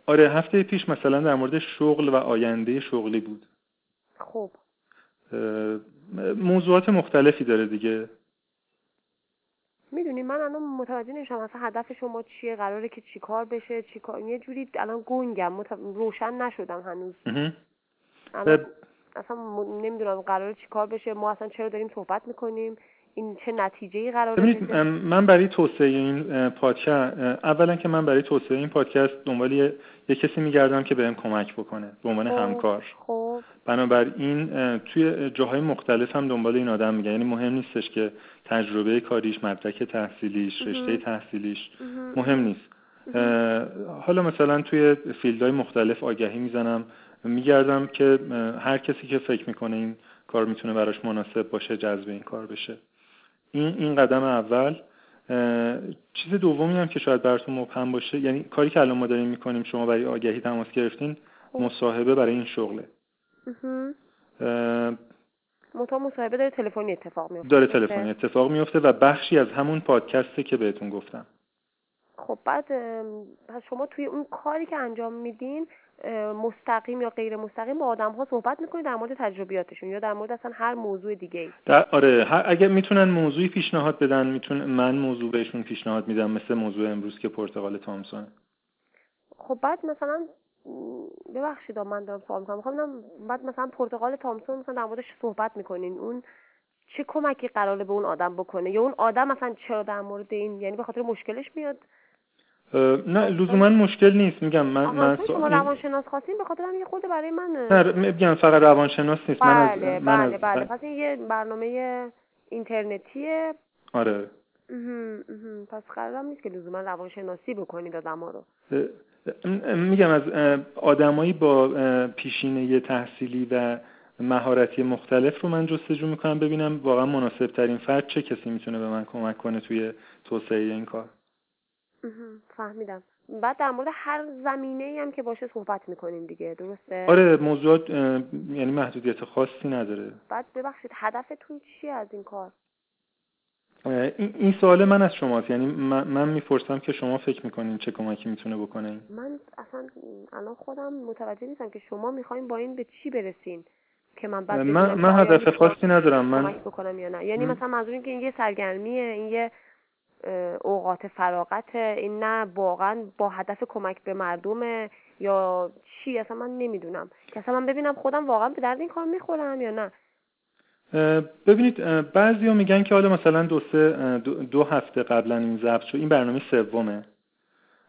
آره هفته پیش مثلا در مورد شغل و آینده شغلی بود. خب. موضوعات مختلفی داره دیگه. می‌دونی من الان متوجه نمیشم اصلا هدف شما چیه قراره که چیکار بشه چیکار؟ یه جوری الان گنگم روشن نشدم هنوز. اصلا نمی‌دونم قراره چیکار بشه ما اصلا چرا داریم صحبت می‌کنیم؟ این چه نتیجه بده؟ من برای توسعه این پادکست اولا که من برای توسعه این پادکست دنبال یه, کسی میگردم که بهم کمک بکنه به عنوان خب، همکار. خب. بنابراین توی جاهای مختلف هم دنبال این آدم میگه یعنی مهم نیستش که تجربه کاریش مدرک تحصیلیش رشته تحصیلیش. مهم. نیست. حالا مثلا توی فیلدهای مختلف آگهی می‌زنم. میگردم که هر کسی که فکر می‌کنه این کار می‌تونه براش مناسب باشه جذب این کار بشه. این این قدم اول. چیز دومی هم که شاید براتون مبهم باشه یعنی کاری که الان ما داریم می‌کنیم شما برای آگهی تماس گرفتین خب. مصاحبه برای این شغله. متا مصاحبه داره تلفنی اتفاق میفته داره تلفنی اتفاق میفته و بخشی از همون پادکسته که بهتون گفتم. خب بعد پس شما توی اون کاری که انجام میدین مستقیم یا غیر مستقیم با آدم ها صحبت می‌کنید در مورد تجربیاتشون یا در مورد اصلا هر موضوع دیگه ای در آره اگه می‌تونن موضوعی پیشنهاد بدن میتون من موضوع بهشون پیشنهاد میدم مثل موضوع امروز که پرتغال تامسون خب بعد مثلا ببخشید من دارم سوال می‌کنم. می‌خوام بعد مثلا پرتغال تامسون مثلا در موردش صحبت می‌کنین. اون چه کمکی قراره به اون آدم بکنه؟ یا اون آدم مثلا چرا در مورد این یعنی به خاطر مشکلش میاد؟ نه لزوما مشکل نیست. میگم من من شما روانشناس خواستین به خاطر یه خود برای من نه میگم فقط روانشناس نیست. بله من از بله من بله, بله. پس این یه برنامه اینترنتیه. آره. پس قرارم نیست که لزوما روانشناسی بکنید آدما رو. میگم از آدمایی با پیشینه تحصیلی و مهارتی مختلف رو من جستجو می‌کنم ببینم واقعا مناسب ترین فرد چه کسی می‌تونه به من کمک کنه توی توسعه این کار. فهمیدم. بعد در مورد هر زمینه ای هم که باشه صحبت می‌کنیم دیگه. درسته؟ آره موضوعات یعنی محدودیت خاصی نداره. بعد ببخشید هدفتون چیه از این کار؟ این سوال من از شماست. یعنی من, من می‌پرسم که شما فکر می‌کنین چه کمکی می‌تونه بکنه؟ من اصلا الان خودم متوجه نیستم که شما می‌خواین با این به چی برسین که من بعد من, من هدف خاصی ندارم. من بکنم یا نه؟ یعنی مثلا منظور این که این یه سرگرمیه این یه اوقات فراغت. این نه واقعا با هدف کمک به مردم یا چی اصلا من نمی‌دونم. که اصلا من ببینم خودم واقعا به درد این کار می‌خورم یا نه. ببینید بعضیا میگن که حالا مثلا دو, سه دو, دو هفته قبلا این ضبط شد. این برنامه سومه.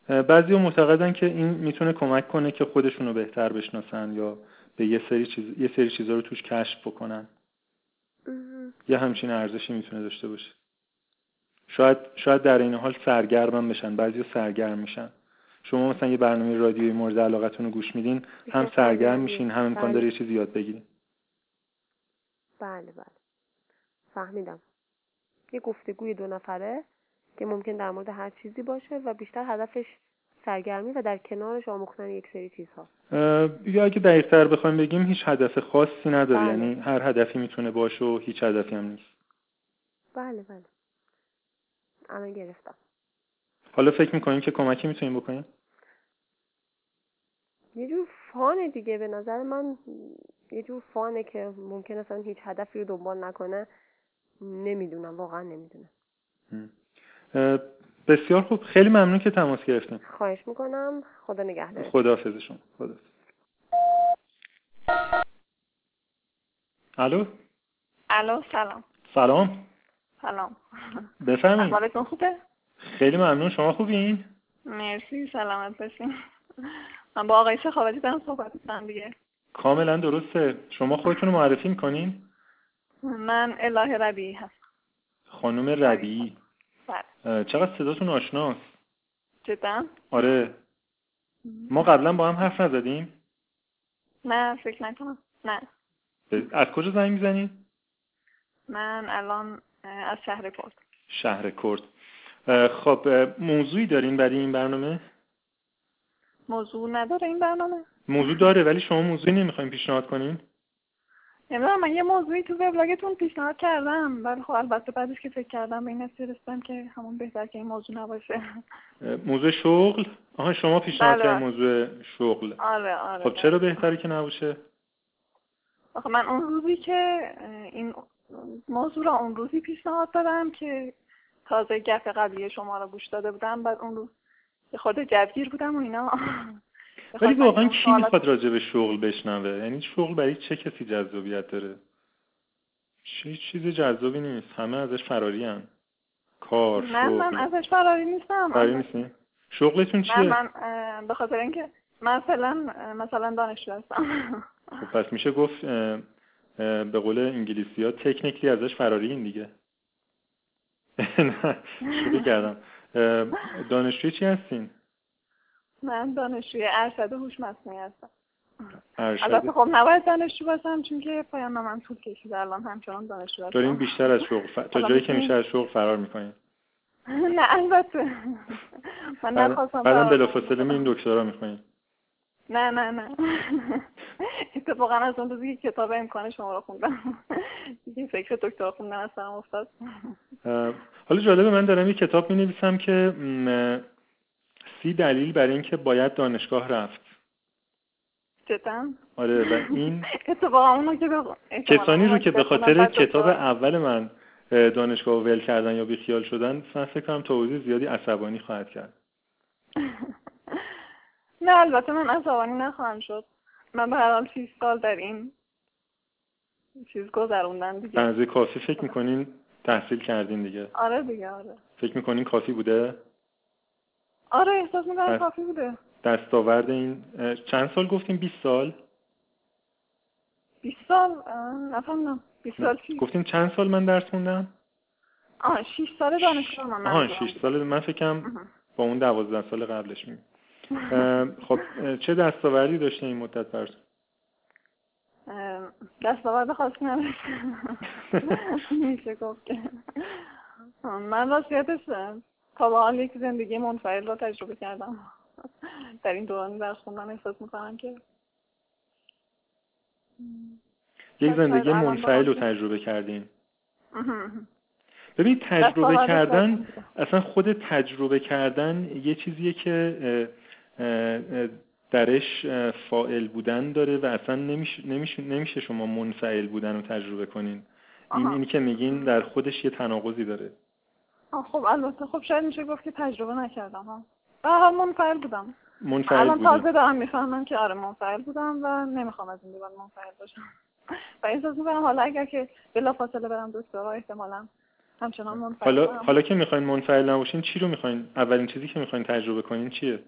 بعضیا معتقدن که این می‌تونه کمک کنه که خودشون رو بهتر بشناسن یا به یه سری چیز یه سری چیزا رو توش کشف بکنن. یه همچین ارزشی می‌تونه داشته باشه. شاید شاید در این حال سرگرمم بشن. بعضیا سرگرم میشن. شما مثلا یه برنامه رادیویی مورد علاقتون رو گوش میدین هم سرگرم. میشین هم امکان بله. داره یه چیزی یاد بگیرین. بله بله. فهمیدم. یه گفتگوی دو نفره که ممکن در مورد هر چیزی باشه و بیشتر هدفش سرگرمی و در کنارش آموختن یک سری چیزها. یا اگه دقیقتر بخوایم بگیم هیچ هدف خاصی نداره. بله. یعنی هر هدفی می‌تونه باشه و هیچ هدفی هم نیست. بله بله. الان گرفتم. حالا فکر می‌کنین که کمکی می‌تونیم بکنیم؟ یه جور فانه دیگه. به نظر من یه جور فانه که ممکن اصلا هیچ هدفی رو دنبال نکنه. نمی‌دونم واقعا نمی‌دونم. بسیار خوب. خیلی ممنون که تماس گرفتیم خواهش می‌کنم. خدا نگهدار. خداحافظ شما. خدا الو؟ الو سلام. سلام. سلام. بفرمایید. احوالتون خوبه؟ خیلی ممنون. شما خوبین؟ مرسی سلامت باشین. من با آقای سخاوتی دارم صحبت می‌کنم دیگه. کاملا درسته. شما خودتون رو معرفی می‌کنین؟ من اله ربیعی هستم. خانم ربیعی بله. چقدر صداتون آشناست؟ جدا؟ آره. ما قبلا با هم حرف نزدیم؟ نه فکر نکنم. نه. از کجا زنگ می‌زنین؟ من الان از شهر کرد. شهر کرد. خب موضوعی دارین برای این برنامه؟ موضوع نداره این برنامه. موضوع داره ولی شما موضوعی نمی‌خواین پیشنهاد کنین؟ نمی‌دونم من یه موضوعی تو وبلاگتون پیشنهاد کردم ولی خب البته بعدش که فکر کردم به این نتیجه رسیدم که همون بهتر که این موضوع نباشه. موضوع شغل؟ آها شما پیشنهاد بله، کردین بله. موضوع شغل. آره آره خب چرا بهتره که نباشه؟ آخه من اون روزی که این موضوع را اون روزی پیشنهاد دادم که تازه گپ قبلی شما رو گوش داده بودم بعد اون روز یه خود جوگیر بودم و اینا. ولی واقعا کی می‌خواد راجع به شغل بشنوه؟ یعنی شغل برای چه کسی جذابیت داره؟ هیچ چیز جذابی نیست. همه ازش فراری هن. کار نه من شغل ازش فراری نیستم. فراری من- نیستی؟ شغلتون چیه؟ من اه، به خاطر اینکه من فعلا اه، مثلا دانشجو هستم. خب پس میشه گفت به قول انگلیسی ها تکنیکلی ازش فراری این دیگه. شوخی کردم. دانشجوی چی هستین؟ من دانشجوی ارشد هوش مصنوعی هستم. ارشد؟ البته خب نباید دانشجو باشم چون که پایان من طول کشیده الان همچنان دانشجو هستم. دارین بیشتر از شغل ف... تا جایی که میشه از شغل فرار می‌کنین. نه البته. من نخواستم بعدم بلافاصله. میرین دکترا می‌خواین نه نه نه. اتفاقا از اون روزی که کتاب امکان شما رو خوندم. دیگه فکر دکترا خوندن از سرم افتاد. حالا جالبه من دارم یه کتاب می نویسم که سی دلیل برای اینکه باید دانشگاه رفت. جدا؟ آره و این اتفاقا اونو که کسانی رو که به خاطر کتاب اول من اه، دانشگاه ول کردن یا بیخیال شدن من فکر کنم حدود زیادی عصبانی خواهد کرد. نه البته من عصبانی نخواهم شد. من به هر حال 6 سال در این چیز گذروندن دیگه. اندازه کافی فکر می‌کنین تحصیل کردین دیگه. آره دیگه آره. فکر می‌کنین کافی بوده؟ آره احساس می‌کنم بس. کافی بوده. دستاورد این چند سال گفتیم 20 سال؟ 20 سال؟ اه، نفهمیدم. 20 سال چی؟ گفتیم چند سال من درس خوندم؟ آه 6 سال دانشگاه من آها منظورم 6 بود. سال. من فکرم. با اون 12 سال قبلش میگم خب چه دستاوردی داشته این مدت اه، دستاورد خاصی نداشت میشه گفت من راستیتش تا به حال یک زندگی منفعل رو تجربه کردم در این دوران درس خوندن احساس می‌کنم که یک زندگی منفعل رو تجربه کردین. ببین تجربه کردن. اصلا خود تجربه کردن یه چیزیه که درش فائل بودن داره و اصلا نمیشه, نمیشه, نمیشه شما منفعل بودن رو تجربه کنین. این. اینی که میگین در خودش یه تناقضی داره. خب البته خب شاید میشه گفت که تجربه نکردم ها حال منفعل بودم. منفعل الان تازه دارم می‌فهمم که آره منفعل بودم و نمی‌خوام از این دیوار منفعل باشم. و احساس می‌کنم حالا اگر که بلافاصله برم دکترا احتمالا همچنان منفعل حالا. حالا که می‌خواین منفعل نباشین چی رو می‌خواین؟ اولین چیزی که می‌خواین تجربه کنین چیه؟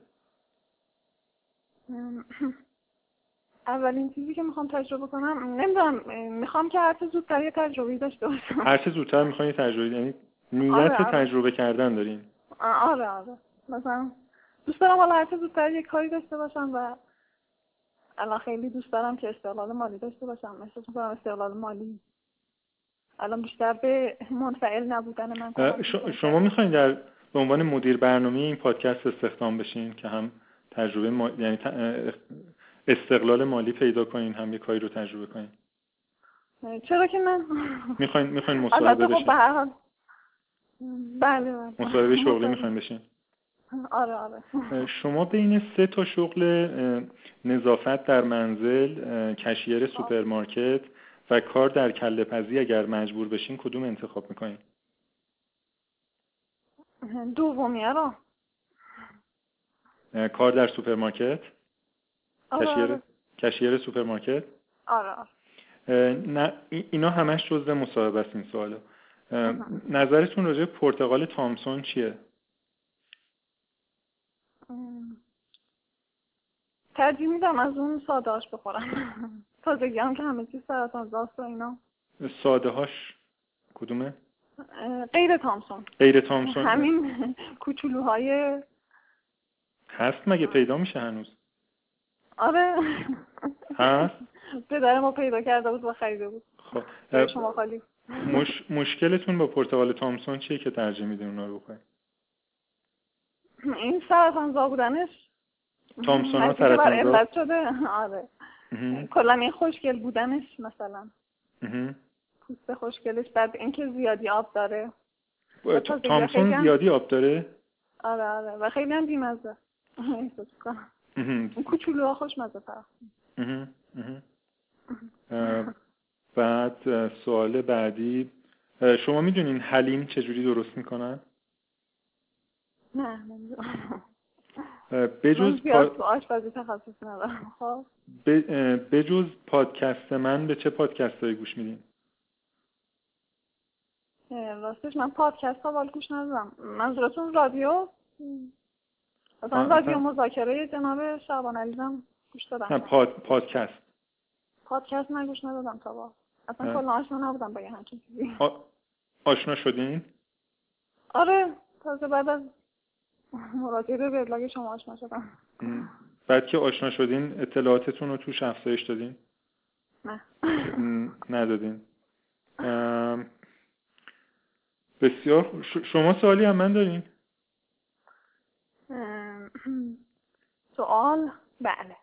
اولین چیزی که می‌خوام تجربه کنم نمی‌دونم می‌خوام که هر چه زودتر یه تجربه داشته باشم هر چه زودتر می‌خواین تجربه یعنی نیت آره، آره. تجربه کردن دارین آره آره مثلا دوست دارم حالا هر چه زودتر یه کاری داشته باشم و الان خیلی دوست دارم که استقلال مالی داشته باشم احساس می‌کنم استقلال مالی الان بیشتر به منفعل نبودن من. شما می‌خواین در به عنوان مدیر برنامه این پادکست استخدام بشین که هم تجربه ما... یعنی استقلال مالی پیدا کنین هم یه کاری رو تجربه کنین. چرا که نه؟ می‌خواین می‌خواین مصاحبه خب بشین. بله بله. مصاحبه شغلی می‌خواین بشین؟ آره آره. شما بین سه تا شغل نظافت در منزل cashier سوپرمارکت و کار در کله پزی اگر مجبور بشین کدوم انتخاب می‌کنین؟ دومیه رو کار در سوپرمارکت؟ آره cashier آره. cashier سوپرمارکت؟ آره آره. نه اینا همش جزء مصاحبه است این سوالا. نظرتون راجع به پرتقال تامسون چیه. ترجیح میدم از اون سادهاش بخورم. تازگی هم که همه چیز سرطان زاست و اینا. ساده هاش کدومه غیر تامسون. غیر تامسون. همین کوچولوهای هست مگه؟ پیدا میشه هنوز؟ آره. هست؟ پدر ما پیدا کرده بود و خریده بود. خب شما خالی. مش... مشکلتون با پرتقال تامسون چیه که ترجیح میدین اونا رو بخورین این سرطان زا بودنش. تامسون ها سرطان زا؟ شده. آره. کلا این خوشگل بودنش مثلا. پوست خوشگلش. بعد اینکه زیادی آب داره. تامسون زیادی آب داره؟ آره آره. و خیلی هم بیمزه. احساس اون کوچولوها خوشمزه تر بعد سوال بعدی. شما می‌دونین حلیم چجوری درست می‌کنن؟ نه نمی‌دونم. بجز پا... ندارم. خب. بجز پادکست من به چه پادکست هایی گوش میدین؟ راستش من پادکست ها وال گوش ندادم منظورتون رادیو؟ آه، رادیو اصلا- مذاکره جناب شعبان علیزم گوش نه دادم پاد... پادکست. پادکست من گوش ندادم تا با. اصلا. کلا آشنا نبودم با یه همچین چیزی. آ... آشنا شدین؟ آره تازه بعد از مراجعه به وبلاگ شما آشنا شدم. بعد که آشنا شدین اطلاعاتتون رو توش افزایش دادین؟ نه. ندادین. بسیار شما سوالی هم من دارین ام، سوال؟ بله.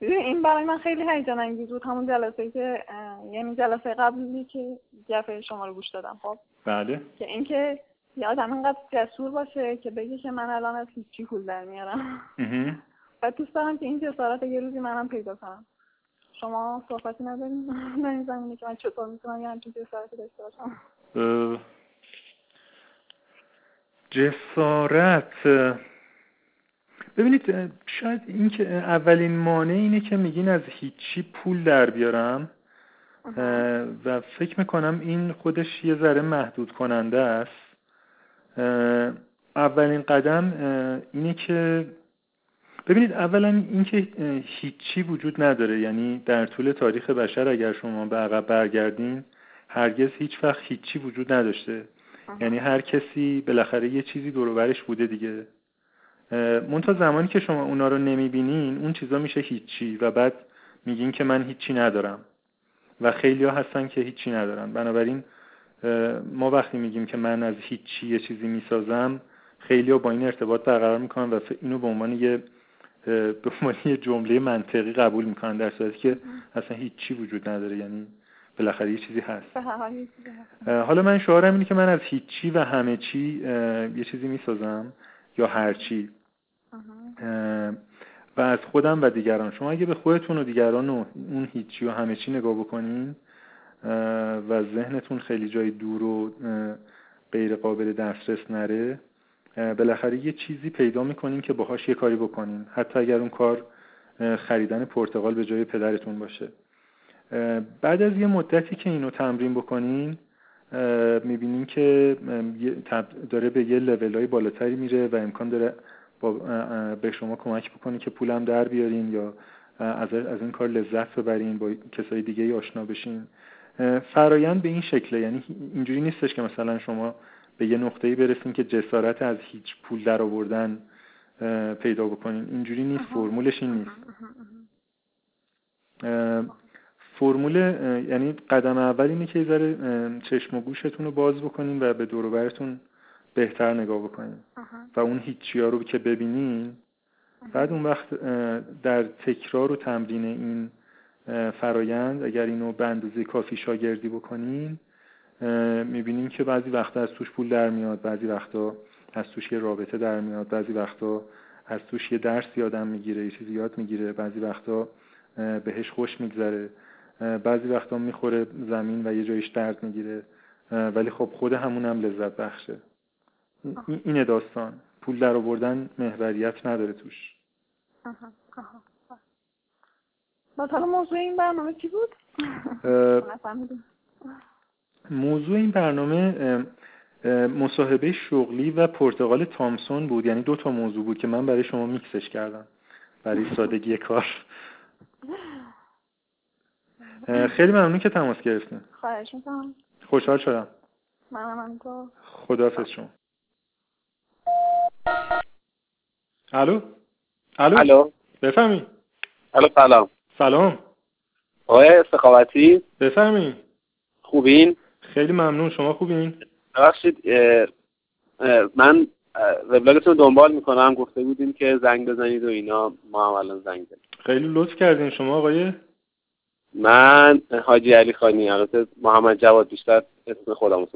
ببین، این برای من خیلی هیجان انگیز بود. همون جلسه که یعنی جلسه قبلی که گفه شما رو گوش دادم خب؟ بله. که اینکه یه آدم اینقدر جسور باشه که بگه که من الان از هیچی پول در میارم. و دوست دارم که این جسارت یه روزی منم پیدا کنم. شما صحبتی ندارین؟ در این زمینه که من چطور می‌تونم یه همچین جسارتی داشته باشم. جسارت ببینید شاید این که اولین مانع اینه که میگین از هیچی پول در بیارم. و فکر می‌کنم این خودش یه ذره محدود کننده است اولین قدم اینه که ببینید اولا اینکه هیچی وجود نداره. یعنی در طول تاریخ بشر اگر شما به عقب برگردین هرگز هیچ وقت هیچی وجود نداشته. یعنی هر کسی بالاخره یه چیزی دور و برش بوده دیگه. منتها زمانی که شما اونا رو نمی‌بینین اون چیزا میشه هیچی و بعد میگین که من هیچی ندارم. و خیلی ها هستن که هیچی ندارن. بنابراین ما وقتی میگیم که من از هیچی یه چیزی می‌سازم خیلی ها با این ارتباط برقرار می‌کنن و اینو به عنوان یه به عنوان یه جمله منطقی قبول می‌کنن. در صورتی که اصلا هیچی وجود نداره. یعنی بالاخره یه چیزی هست. حالا من شعارم اینه که من از هیچی و همه چی یه چیزی می‌سازم یا هر چی. و از خودم و دیگران. شما اگه به خودتون و دیگران و اون هیچی و همه چی نگاه بکنین و ذهنتون خیلی جای دور و غیر قابل دسترس نره بالاخره یه چیزی پیدا می‌کنین که باهاش یه کاری بکنین. حتی اگر اون کار خریدن پرتقال به جای پدرتون باشه. بعد از یه مدتی که اینو تمرین بکنین می‌بینین که داره به یه لول های بالاتری میره و امکان داره به شما کمک بکنه که پولم در بیارین یا از, از این کار لذت ببرین با کسای دیگه آشنا بشین. فرایند به این شکله یعنی اینجوری نیستش که مثلا شما به یه نقطه‌ای برسین که جسارت از هیچ پول در آوردن پیدا بکنین. اینجوری نیست فرمولش این نیست. فرمول یعنی قدم اول اینه که ذره چشم و گوشتون رو باز بکنین و به دور برتون بهتر نگاه بکنین و اون هیچی ها رو که ببینین بعد اون وقت در تکرار و تمرین این فرایند اگر اینو به اندازه کافی شاگردی بکنین می‌بینین که بعضی وقتا از توش پول در میاد بعضی وقتا از توش یه رابطه در میاد بعضی وقتا از توش یه درس یادم می‌گیره یه چیزی یاد می‌گیره بعضی وقتا بهش خوش میگذره. بعضی وقتا می‌خوره زمین و یه جایش درد می‌گیره. ولی خب خود همون هم لذت بخشه. اینه داستان. پول در آوردن محوریت نداره توش. حالا موضوع این برنامه چی بود؟ موضوع این برنامه مصاحبه شغلی و پرتغال تامسون بود. یعنی دو تا موضوع بود که من برای شما میکسش کردم. برای سادگی کار. خیلی ممنون که تماس گرفتین. خواهش می‌کنم. خوشحال شدم. همینطور خداحافظ شما. الو؟ الو؟ الو. بفهمی. الو سلام. سلام. آقای سخاوتی بفهمی. خوبین؟ خیلی ممنون. شما خوبین؟ ببخشید من وبلاگتون دنبال می‌کنم. گفته بودیم که زنگ بزنید و اینا. ما هم الان زنگ زدیم. خیلی لطف کردین. شما آقای؟ من حاجی علی خانی. البته محمد جواد بیشتر اسم خودم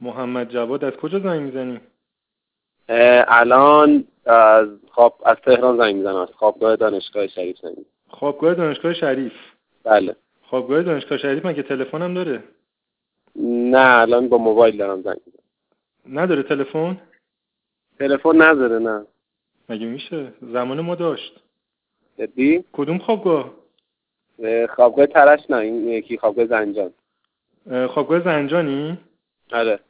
محمد جواد از کجا زنگ می‌زنی؟ الان از خواب از تهران زنگ می‌زنم. از خوابگاه دانشگاه شریف زنگ خوابگاه دانشگاه شریف؟ بله. خوابگاه دانشگاه شریف مگه تلفنم داره؟ نه الان با موبایل دارم زنگ می‌زنم. نداره تلفن؟ تلفن نداره نه. مگه میشه؟ زمان ما داشت. جدی؟ کدوم خوابگاه؟ خوابگاه ترش نه این یکی خوابگاه زنجان. خوابگاه زنجانی؟ آره.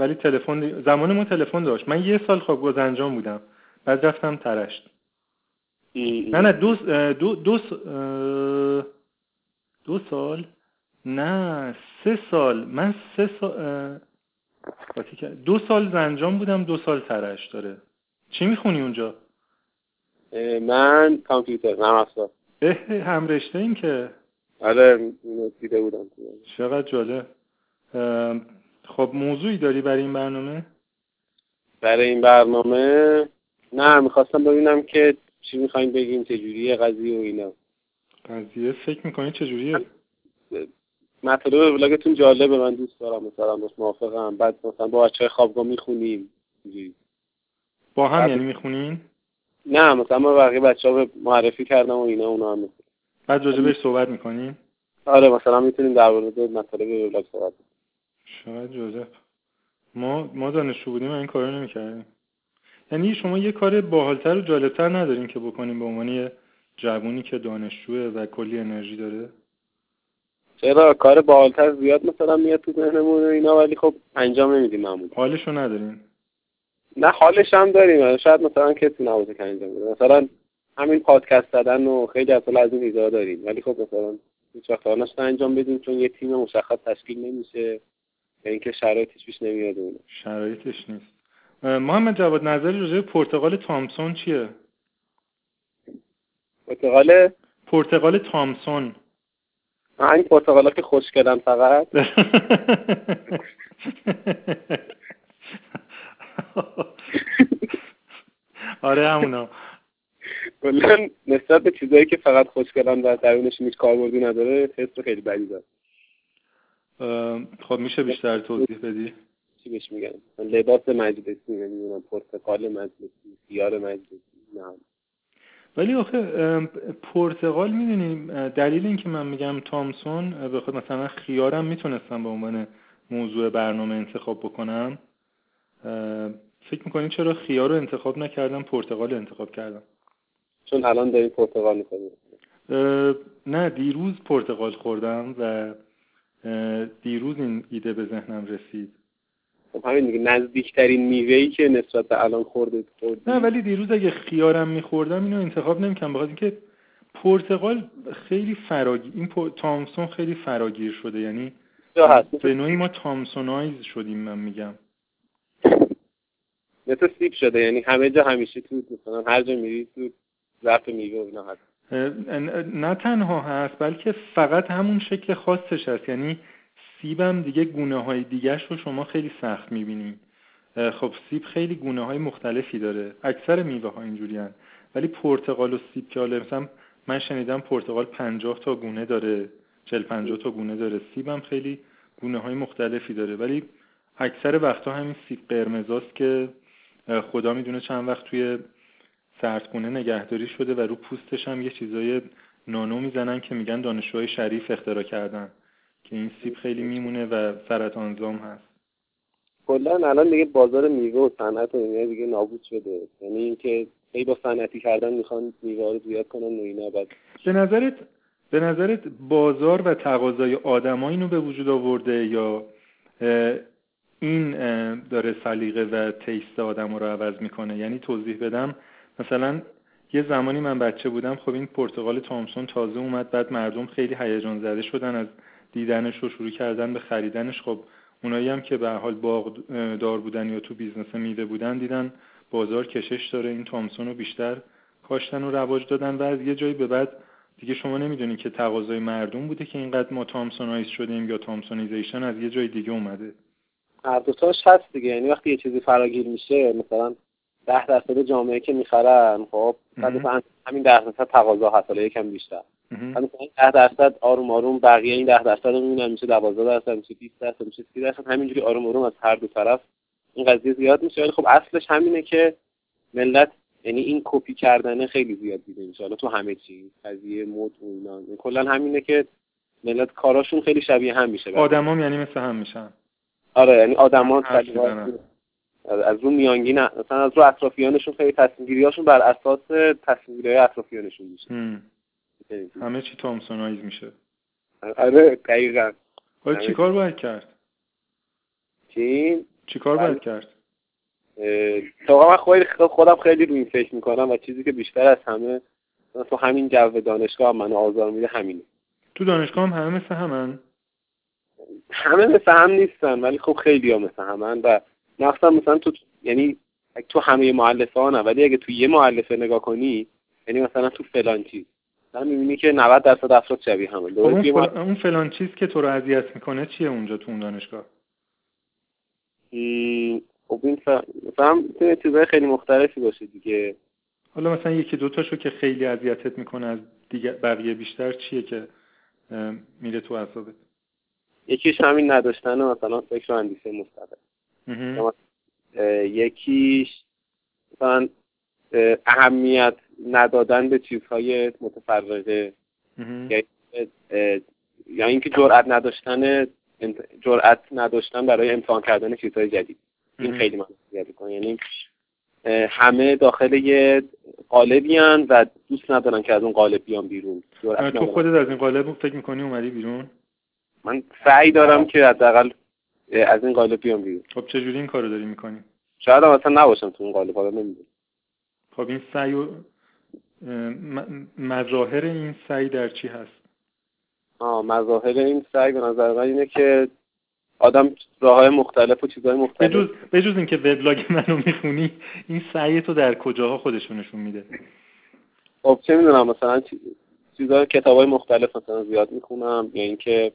ولی تلفن زمان ما تلفن داشت. من یه سال خوابگاه زنجان بودم. بعد رفتم ترشت. نه نه دو دو دو, دو سال؟ نه سه سال. من سه سال دو سال زنجان بودم دو سال ترش داره. چی می‌خونی اونجا؟ من کامپیوتر نرم افزار هم رشته این که. آره دیده بودم چقدر جالب. خب موضوعی داری برای این برنامه؟ برای این برنامه؟ نه می‌خواستم ببینم که چی می‌خوایم بگیم چجوریه قضیه و اینا. قضیه فکر می‌کنی چجوریه مطالب وبلاگتون جالبه من دوست دارم مثلا باش موافقم. بعد مثلا با بچه خوابگاه می‌خونیم. با هم یعنی می‌خونین؟ نه مثلا من بقیه بچه ها معرفی کردم و اینا اونا هم می‌خونیم بعد راجبش صحبت می‌کنین آره مثلا می‌تونیم در مورد مطالب وبلاگ صحبت شاید جالب. ما ما دانشجو بودیم این کارو نمی‌کردیم. یعنی شما یه کار باحالتر و جالبتر ندارین که بکنیم به عنوان یه جوونی که دانشجوه و کلی انرژی داره؟ چرا؟ کار باحالتر زیاد مثلا میاد تو ذهنمون اینا ولی خب انجام نمیدیم معمولا. حالشو نداریم نه حالش هم داریم. شاید مثلا کسی نبوده که انجام بده. مثلا همین پادکست زدن و خیلی از از این ایده داریم. ولی خب مثلا هیچ وقت انجام بدیم چون یه تیم مشخص تشکیل نمیشه. اینکه شرایطش پیش نمیاد اون شرایطش نیست. محمد جواد نظری راجع پرتغال تامسون چیه؟ پرتغال؟ پرتغال تامسون. این پرتغالا که خوشگلن فقط. آره همونا کلا نسبت به چیزایی که فقط خوشگلن و درونش هیچ کاربردی نداره حس خیلی بدی داره خب میشه بیشتر توضیح بدی؟ چی بهش میگن لباس مجلسی نمی‌دونم پرتقال مجلسی خیار مجلسی نه. ولی آخه پرتغال می‌دونی دلیل اینکه من میگم تامسون بخاطر مثلا خیارم می‌تونستم به عنوان موضوع برنامه انتخاب بکنم. فکر می‌کنین چرا خیار رو انتخاب نکردم پرتقال انتخاب کردم؟ چون الان داریم پرتقال می‌کنیم نه دیروز پرتقال خوردم و دیروز این ایده به ذهنم رسید. خب همین دیگه نزدیکترین میوه‌ای که نسبت به الان خورده نه ولی دیروز اگه خیارم میخوردم اینو انتخاب نمی‌کنم بخاطر اینکه پرتقال خیلی فراگیر این تامسون خیلی فراگیر شده. یعنی به نوعی ما تامسونایز شدیم من میگم. مثل سیب شده یعنی همه جا همیشه تو مثلا هر جا میری تو ظرف میوه اینا هست. نه تنها هست بلکه فقط همون شکل خاصش هست. یعنی سیبم دیگه گونه های دیگرش رو شما خیلی سخت می‌بینید خب سیب خیلی گونه های مختلفی داره. اکثر میوه ها اینجوری هست. ولی پرتقال و سیب که حالا مثلا من شنیدم پرتقال پنجاه تا گونه داره. چل پنجاه تا گونه داره. سیبم خیلی گونه های مختلفی داره. ولی اکثر وقتا همین سیب قرمزاست که خدا می‌دونه چند وقت توی سردخونه نگهداری شده و رو پوستش هم یه چیزای نانو می‌زنن که میگن دانشجوهای شریف اختراع کردن که این سیب خیلی میمونه و سرطانزام هست. کلا الان دیگه بازار میوه و صنعت و دیگه نابود شده. یعنی اینکه ای با صنعتی کردن می‌خوان میوه رو زیاد کنن و اینا بعد به نظرت به نظرت بازار و تقاضای آدما اینو به وجود آورده یا این داره سلیقه و taste آدم رو عوض می‌کنه؟ یعنی توضیح بدم مثلا یه زمانی من بچه بودم خب این پرتقال تامسون تازه اومد بعد مردم خیلی هیجان زده شدن از دیدنش رو شروع کردن به خریدنش. خب اونایی هم که به حال باغ دار بودن یا تو business میوه بودن دیدن بازار کشش داره این تامسون رو بیشتر کاشتن و رواج دادن. و از یه جایی به بعد دیگه شما نمی‌دونید که تقاضای مردم بوده که اینقدر ما تامسونایز شدیم یا تامسونیزیشن از یه جای دیگه اومده. هر دوتاش هست دیگه. یعنی وقتی یه چیزی فراگیر میشه مثلا ده درصد جامعه که می‌خرن خب همین ده درصد تقاضا هست حالا یکم بیشتر. ده درصد آروم آروم بقیه این ده درصد رو می‌بینن میشه دوازده درصد میشه 20 درصد میشه 30 درصد همینجوری آروم آروم از هر دو طرف این قضیه زیاد میشه. ولی خب اصلش همینه که ملت یعنی این کپی کردنه خیلی زیاد دیده میشه. حالا تو همه چی قضیه مد و اینا کلا همینه که ملت کاراشون خیلی شبیه هم میشه. آدمام یعنی مثل هم میشن. آره یعنی آدما از رو میانگین مثلا از رو اطرافیانشون خیلی تصمیم هاشون بر اساس تصمیم گیری اطرافیانشون میشه. همه چی تامسونایز میشه. آره دقیقا. چی چیکار باید کرد؟ چی؟ چیکار باید کرد؟ تا من خودم خیلی روی این فکر می‌کنم و چیزی که بیشتر از همه تو همین جو دانشگاه هم من آزار میده همینه. تو دانشگاه هم همه مثل همن؟ همه مثل هم نیستن ولی خب خیلی ها مثل همن و مخصوصا مثلا تو یعنی تو همه معلفه ها نه ولی اگه تو یه معلفه نگاه کنی یعنی مثلا تو فلان چیز. من می‌بینی که 90 درصد افراد شبیه همه. خب اون, فل... اون فلان چیز که تو رو اذیت می‌کنه چیه اونجا تو اون دانشگاه؟ خب این مثلا می‌تونه چیزهای خیلی مختلفی باشه دیگه. حالا مثلا یکی دوتاشو که خیلی اذیتت می‌کنه از دیگه بقیه بیشتر چیه که میره تو اعصابت؟ یکیش همین نداشتن مثلا فکر و اندیشه مستقل. یکیش مثلا اهمیت ندادن به چیزهای متفرقه. یا اینکه جرأت نداشتن جرأت نداشتن برای امتحان کردن چیزهای جدید. این خیلی من یعنی همه داخل یه قالبی و دوست ندارن که از اون قالب بیان بیرون. تو خودت از این قالب فکر می‌کنی اومدی بیرون؟ من سعی دارم که حداقل از این قالب بیام بیرون. خب چجوری این کارو داری می‌کنی؟ شاید هم اصلا نباشم تو اون قالب حالا نمی‌دونم. خب این سعی و مظاهر این سعی در چی هست؟ آه مظاهر این سعی به نظر من اینه که آدم راه های مختلف و چیزهای مختلف. بجز, بجز اینکه وبلاگ منو می‌خونی این سعی تو در کجاها خودشونشون میده؟ خب چه می‌دونم مثلا چیزهای کتاب های مختلف مثلا زیاد می‌خونم یا اینکه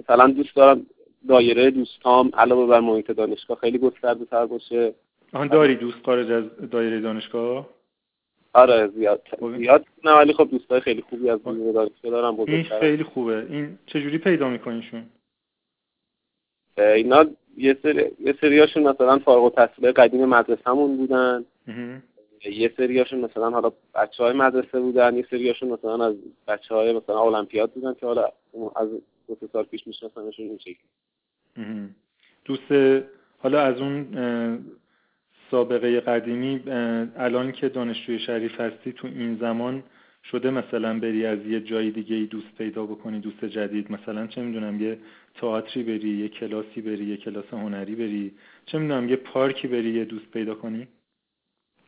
مثلا دوست دارم دایره دوستام علاوه بر محیط دانشگاه خیلی گسترده تر باشه. آن داری دوست خارج از دایره دانشگاه؟ آره زیاد زیاد نه ولی خب دوستای خیلی خوبی از دایره دانشگاه دارم این خیلی خوبه. این چجوری پیدا میکنیشون؟ اینا یه سری یه سریاشون مثلا فارغ التحصیل قدیم مدرسه‌مون بودن. یه سریاشون مثلا حالا بچه های مدرسه بودن یه سریاشون مثلا از بچه های مثلا المپیاد بودن که حالا از دو سال پیش میشناسنشون این شکل دوست حالا از اون سابقه قدیمی الان که دانشجوی شریف هستی تو این زمان شده مثلا بری از یه جای دیگه ای دوست پیدا بکنی دوست جدید مثلا چه می‌دونم یه تئاتری بری یه کلاسی بری یه کلاس هنری بری چه می‌دونم یه پارکی بری یه دوست پیدا کنی؟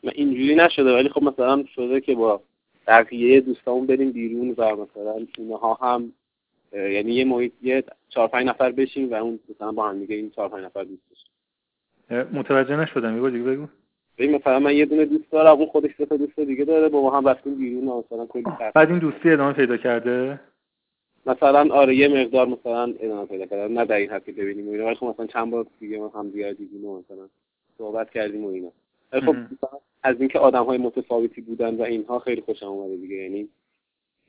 من اینجوری نشده ولی خب مثلا شده که با بقیه دوستامون بریم بیرون و مثلا اینها هم یعنی یه محیط یه چهار پنج نفر بشیم و اون مثلا با هم دیگه این چهار پنج نفر دوست بشیم متوجه نشدم. یه بار دیگه بگو. ببین مثلا من یه دونه دوست دارم اون خودش سه تا دوست دیگه داره با ما هم رفتیم بیرون مثلا کلی بعد این دوستی ادامه پیدا کرده؟ مثلا آره یه مقدار مثلا ادامه پیدا کرده. نه در این حد که ببینیم و اینا ولی خب مثلا چند بار دیگه ما هم دیگه دیدیم و مثلا صحبت کردیم و اینا. خب از اینکه آدم های متفاوتی بودن و اینها خیلی خوشم اومده دیگه. یعنی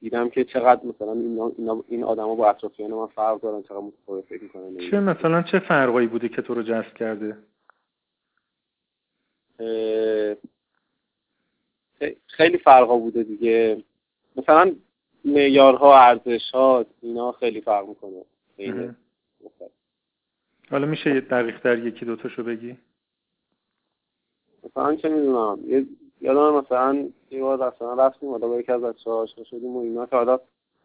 دیدم که چقدر مثلا این اینا این آدما با اطرافیان من فرق دارن چقدر متفاوت فکر می‌کنن. چه مثلا چه فرقایی بوده که تو رو جذب کرده؟ خیلی فرقا بوده دیگه. مثلا معیارها ارزشها اینا خیلی فرق می‌کنه. حالا میشه یه دقیق در یکی دوتاشو بگی؟ مثلا چه می‌دونم یه یادم مثلا یه بار مثلا رفتیم حالا با یکی از بچه‌ها آشنا شدیم و اینا که حالا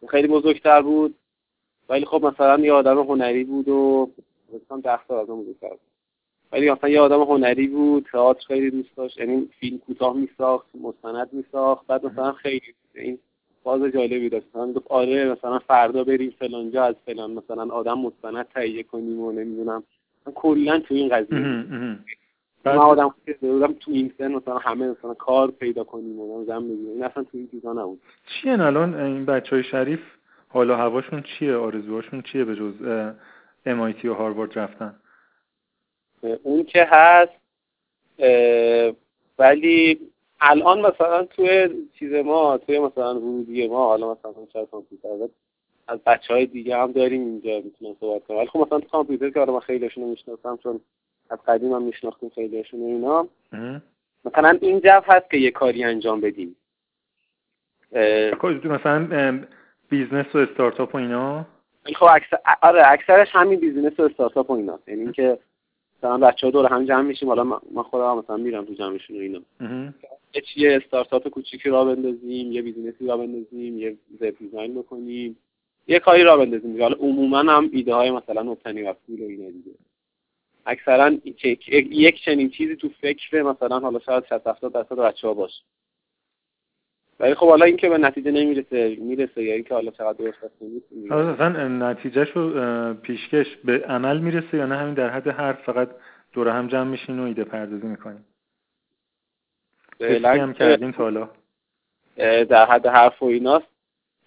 خیلی بزرگتر بود. ولی خب مثلا یه آدم هنری بود و مثلا ده تا آدم بزرگتر بود. ولی مثلا یه آدم هنری بود تئاتر خیلی دوست داشت یعنی فیلم کوتاه میساخت مستند میساخت. بعد مثلا خیلی این باز جالبی داشت. مثلا گفت آره مثلا فردا بریم فلانجا از فلان مثلا آدم مستند تهیه کنیم و نمی‌دونم. کلا تو این قضیه من آدم که تو این سن مثلا همه مثلا کار پیدا کنیم و زن بگیریم. این اصلا تو این چیزا نبود. چیه الان؟ این بچه های شریف حالا هواشون چیه؟ آرزوهاشون چیه به جز MIT و هاروارد رفتن؟ اون که هست ولی الان مثلا توی چیز ما توی مثلا ورودی ما حالا مثلا چه کامپیوتر از بچه های دیگه هم داریم اینجا می‌تونن صحبت کنم ولی خب مثلا تو کامپیوتر که آره من خیلیشون رو می‌شناسم چون از قدیم هم میشناختیم خیلیشون اینا. مثلا این جو هست که یه کاری انجام بدیم. مثلا business و استارتاپ و اینا؟ خب اکثر آره اکثرش همین business و استارتاپ و اینا. یعنی اینکه مثلا بچه ها دور هم جمع میشیم حالا من خودم مثلا میرم تو جمعشون و اینا. یه استارتاپ کوچیکی را بندازیم یه business ی را بندازیم یه web design بکنیم یه کاری را بندازیم. حالا عموما هم ایده های مثلا مبتنی و پول و اینا دیگه. اکثرا یک چنین چیزی تو فکر مثلا حالا شاید 60 70 درصد بچه‌ها باشه. ولی خب حالا اینکه به نتیجه نمی‌رسه می‌رسه یا اینکه حالا چقدر درست هست نیست اصلا نتیجهشو پیشکش به عمل می‌رسه یا نه همین در حد حرف فقط دور هم جمع میشین و ایده پردازی می‌کنین. هم کردین تا حالا؟ در حد حرف و ایناست.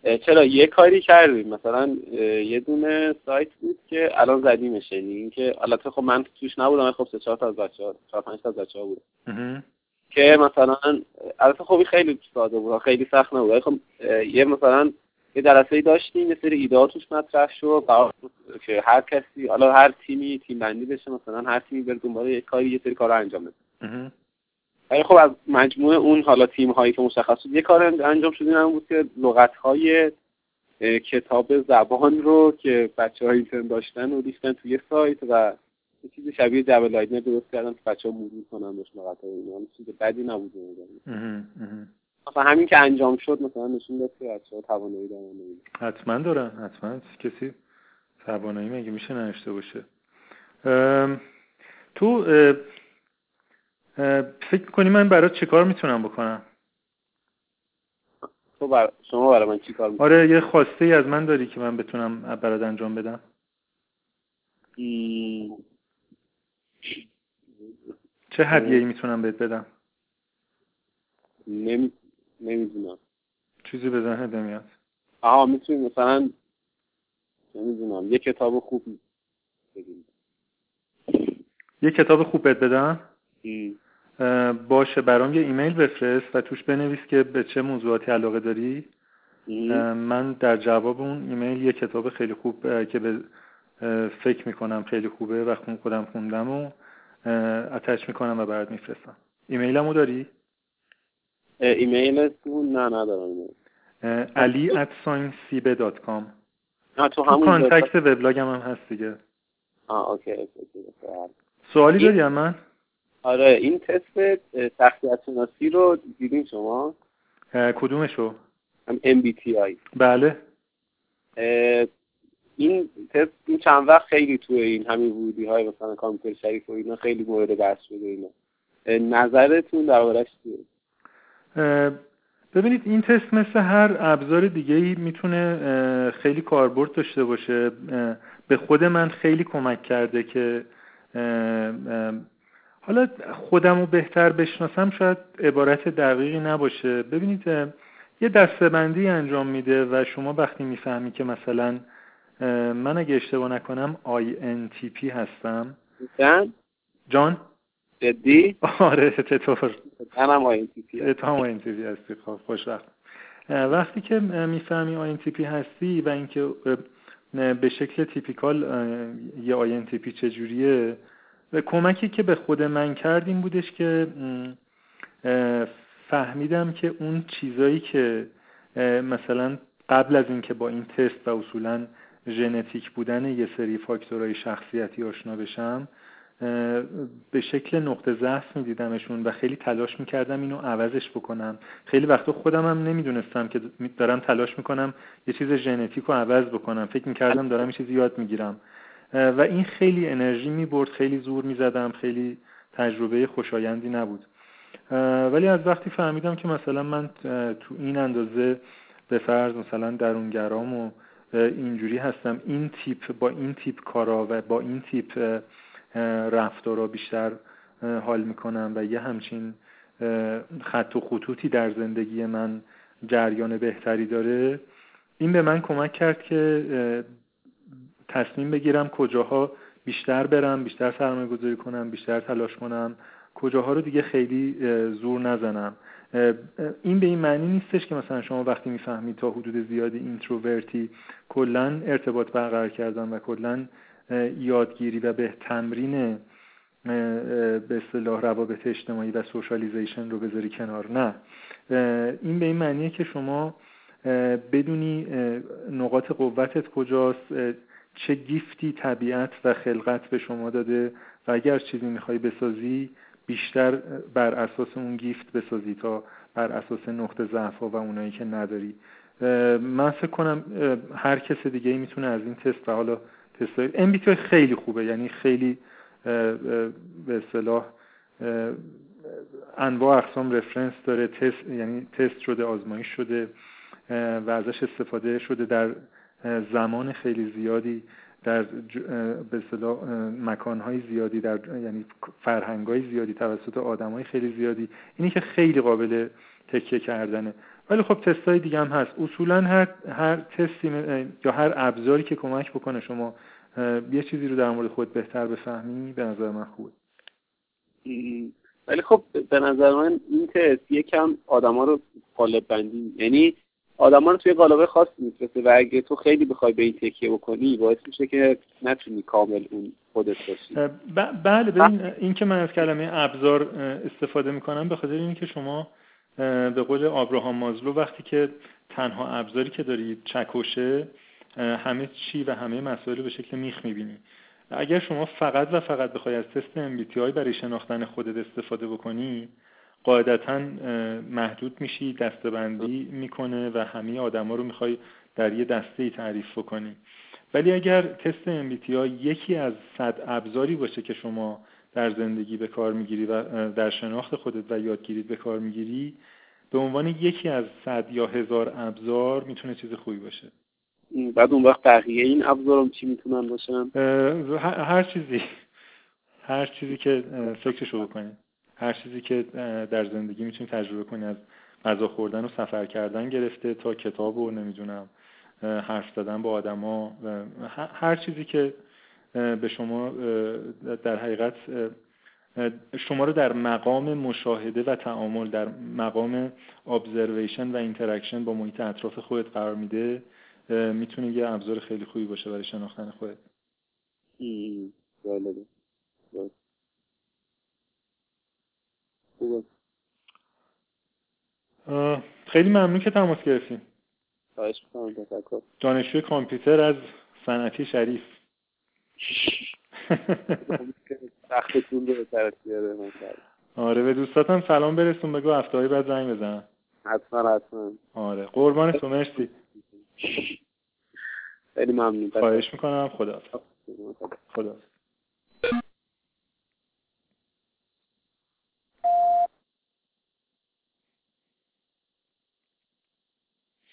چرا یه کاری کردیم. مثلا یه دونه سایت بود که الان زدیمش. یعنی اینکه البته خب من توش نبودم خب سه چهار تا از بچه‌ها چهار پنج تا از بچه‌ها بود. که مثلا البته خب خیلی ساده بود خیلی سخت نبود. خب یه مثلا یه جلسه داشتیم یه سری ایده توش مطرح شد. که هر کسی حالا هر تیمی تیم بندی بشه مثلا هر تیمی بره دنبال یه کاری یه سری کارا انجام بده. ولی خب از مجموعه اون حالا تیم هایی که مشخص شد یه کار انجام شد این بود که لغت های کتاب زبان رو که بچه های اینترن داشتن و ریختن توی سایت و یه چیز شبیه جعبه لایتنر درست کردن که بچه ها مرور کنن باش لغت های اینا چیز بدی نبود مثلا همین که انجام شد مثلا نشون داد که بچه ها توانایی دارن حتما دارن حتما. کسی توانایی مگه میشه نداشته باشه؟ تو فکر می‌کنی من برای چه کار می‌تونم بکنم؟ تو بر... شما برای من چی کار آره یه خواسته ای از من داری که من بتونم برات انجام بدم. چه هدیه ای می‌تونم بهت بدم؟ نمی... نمی‌دونم. چیزی به ذهنت نمیاد. آها می‌تونی مثلا نمی‌دونم یه کتاب خوب بگیم. یه کتاب خوب بهت بدم؟ باشه. برام یه ایمیل بفرست و توش بنویس که به چه موضوعاتی علاقه داری. من در جواب اون ایمیل یه کتاب خیلی خوب که به فکر می‌کنم خیلی خوبه و خون خودم خوندم و اتش می‌کنم و برات میفرستم. ایمیلمو داری؟ ایمیل نه ندارم علی at سیبه dot com تو همون contact وبلاگم هم هست دیگه. آه okay سوالی داری من آره این تست شخصیت شناسی رو دیدین شما؟ کدومش رو MBTI بله. این تست این چند وقت خیلی توی این همین ورودی های مثلا کامپیوتر شریف و اینا خیلی مورد بحث شده اینا. نظرتون دربارش چیه؟ ببینید این تست مثل هر ابزار دیگه ای می‌تونه خیلی کاربرد داشته باشه. به خود من خیلی کمک کرده که حالا خودم رو بهتر بشناسم شاید عبارت دقیقی نباشه. ببینید یه دستبندی انجام میده و شما وقتی می‌فهمی که مثلا من اگه اشتباه نکنم INTP هستم. جان؟ جدی؟ آره چطور؟ منم INTP تو هم INTP هستی. خب خوشبخت. وقتی که می‌فهمی INTP هستی و اینکه به شکل تیپیکال یه INTP چجوریه کمکی که به خود من کرد این بودش که فهمیدم که اون چیزایی که مثلا قبل از اینکه با این تست و اصولا ژنتیک بودن یه سری فاکتورهای شخصیتی آشنا بشم به شکل نقطه ضعف میدیدمشون و خیلی تلاش می‌کردم اینو عوضش بکنم. خیلی وقتا خودم هم نمی‌دونستم که دارم تلاش می‌کنم یه چیز ژنتیک رو عوض بکنم. فکر می‌کردم دارم یه چیزی یاد می‌گیرم. و این خیلی انرژی می‌برد خیلی زور می‌زدم خیلی تجربه خوشایندی نبود. ولی از وقتی فهمیدم که مثلا من تو این اندازه به فرض مثلا درونگرام و اینجوری هستم این تیپ با این تیپ کارا و با این تیپ رفتارا بیشتر حال می‌کنم و یه همچین خط و خطوطی در زندگی من جریان بهتری داره این به من کمک کرد که تصمیم بگیرم کجاها بیشتر برم بیشتر سرمایه گذاری کنم بیشتر تلاش کنم. کجاها رو دیگه خیلی زور نزنم. این به این معنی نیستش که مثلا شما وقتی می‌فهمید تا حدود زیادی اینتروورتی کلا ارتباط برقرار کردن و کلا یادگیری و به تمرین به اصطلاح روابط اجتماعی و socialization رو بذاری کنار. نه. این به این معنیه که شما بدونی نقاط قوتت کجاست. چه gift ی طبیعت و خلقت به شما داده و اگر چیزی می‌خوای بسازی بیشتر بر اساس اون gift بسازی تا بر اساس نقطه ضعف و اونایی که نداری. من فکر کنم هر کس دیگه می‌تونه از این تست و حالا تست ام خیلی خوبه. یعنی خیلی به اصطلاح انواع اقسام رفرنس داره. تست یعنی تست شده آزمایش شده و ازش استفاده شده در زمان خیلی زیادی در به اصطلاح مکانهای زیادی در یعنی فرهنگهای زیادی توسط آدمهای خیلی زیادی. اینی که خیلی قابل تکیه کردنه. ولی خب تستای دیگه هم هست. اصولا هر هر تستی یا هر ابزاری که کمک بکنه شما یه چیزی رو در مورد خود بهتر بفهمی به نظر من خوبه. ولی خب به نظر من این تست یکم آدما رو قالب بندی. یعنی آدما رو توی قالب خاص میفرسته و اگه تو خیلی بخوای به این تکیه بکنی باعث میشه که نتونی کامل اون خودت باشی. بله ببین این که من از کلمه ابزار استفاده می‌کنم به خاطر اینکه شما به قول آبراهام مازلو وقتی که تنها ابزاری که داری چکشه همه چی و همه مسائل رو به شکل میخ می‌بینی. اگر شما فقط و فقط بخوای از تست MBTI برای شناختن خودت استفاده بکنی قاعدتا محدود میشی دستبندی می‌کنه و همه آدما رو می‌خوای در یه دسته ای تعریف بکنی. ولی اگر تست MBTI یکی از صد ابزاری باشه که شما در زندگی به کار می‌گیری و در شناخت خودت و یادگیریت به کار می‌گیری به عنوان یکی از صد یا هزار ابزار می‌تونه چیز خوبی باشه. بعد اون وقت بقیه این ابزارم چی می‌تونن باشن؟ هر چیزی. هر چیزی که فکرشو بکنید هر چیزی که در زندگی می‌تونی تجربه کنی از غذا خوردن و سفر کردن گرفته تا کتاب و نمی‌دونم حرف زدن با آدما هر چیزی که به شما در حقیقت شما رو در مقام مشاهده و تعامل در مقام observation و interaction با محیط اطراف خودت قرار میده می‌تونه یه ابزار خیلی خوبی باشه برای شناختن خودت. خوبه. خیلی ممنون که تماس گرفتیم خواهش می‌کنم تشکر. دانشجوی کامپیوتر از صنعتی شریف. سخت طول به آره به دوستاتم سلام برسون بگو هفته بعد زنگ بزن. حتما حتما. آره قربان تو مرسی. خیلی ممنون. خواهش می‌کنم خدا خدا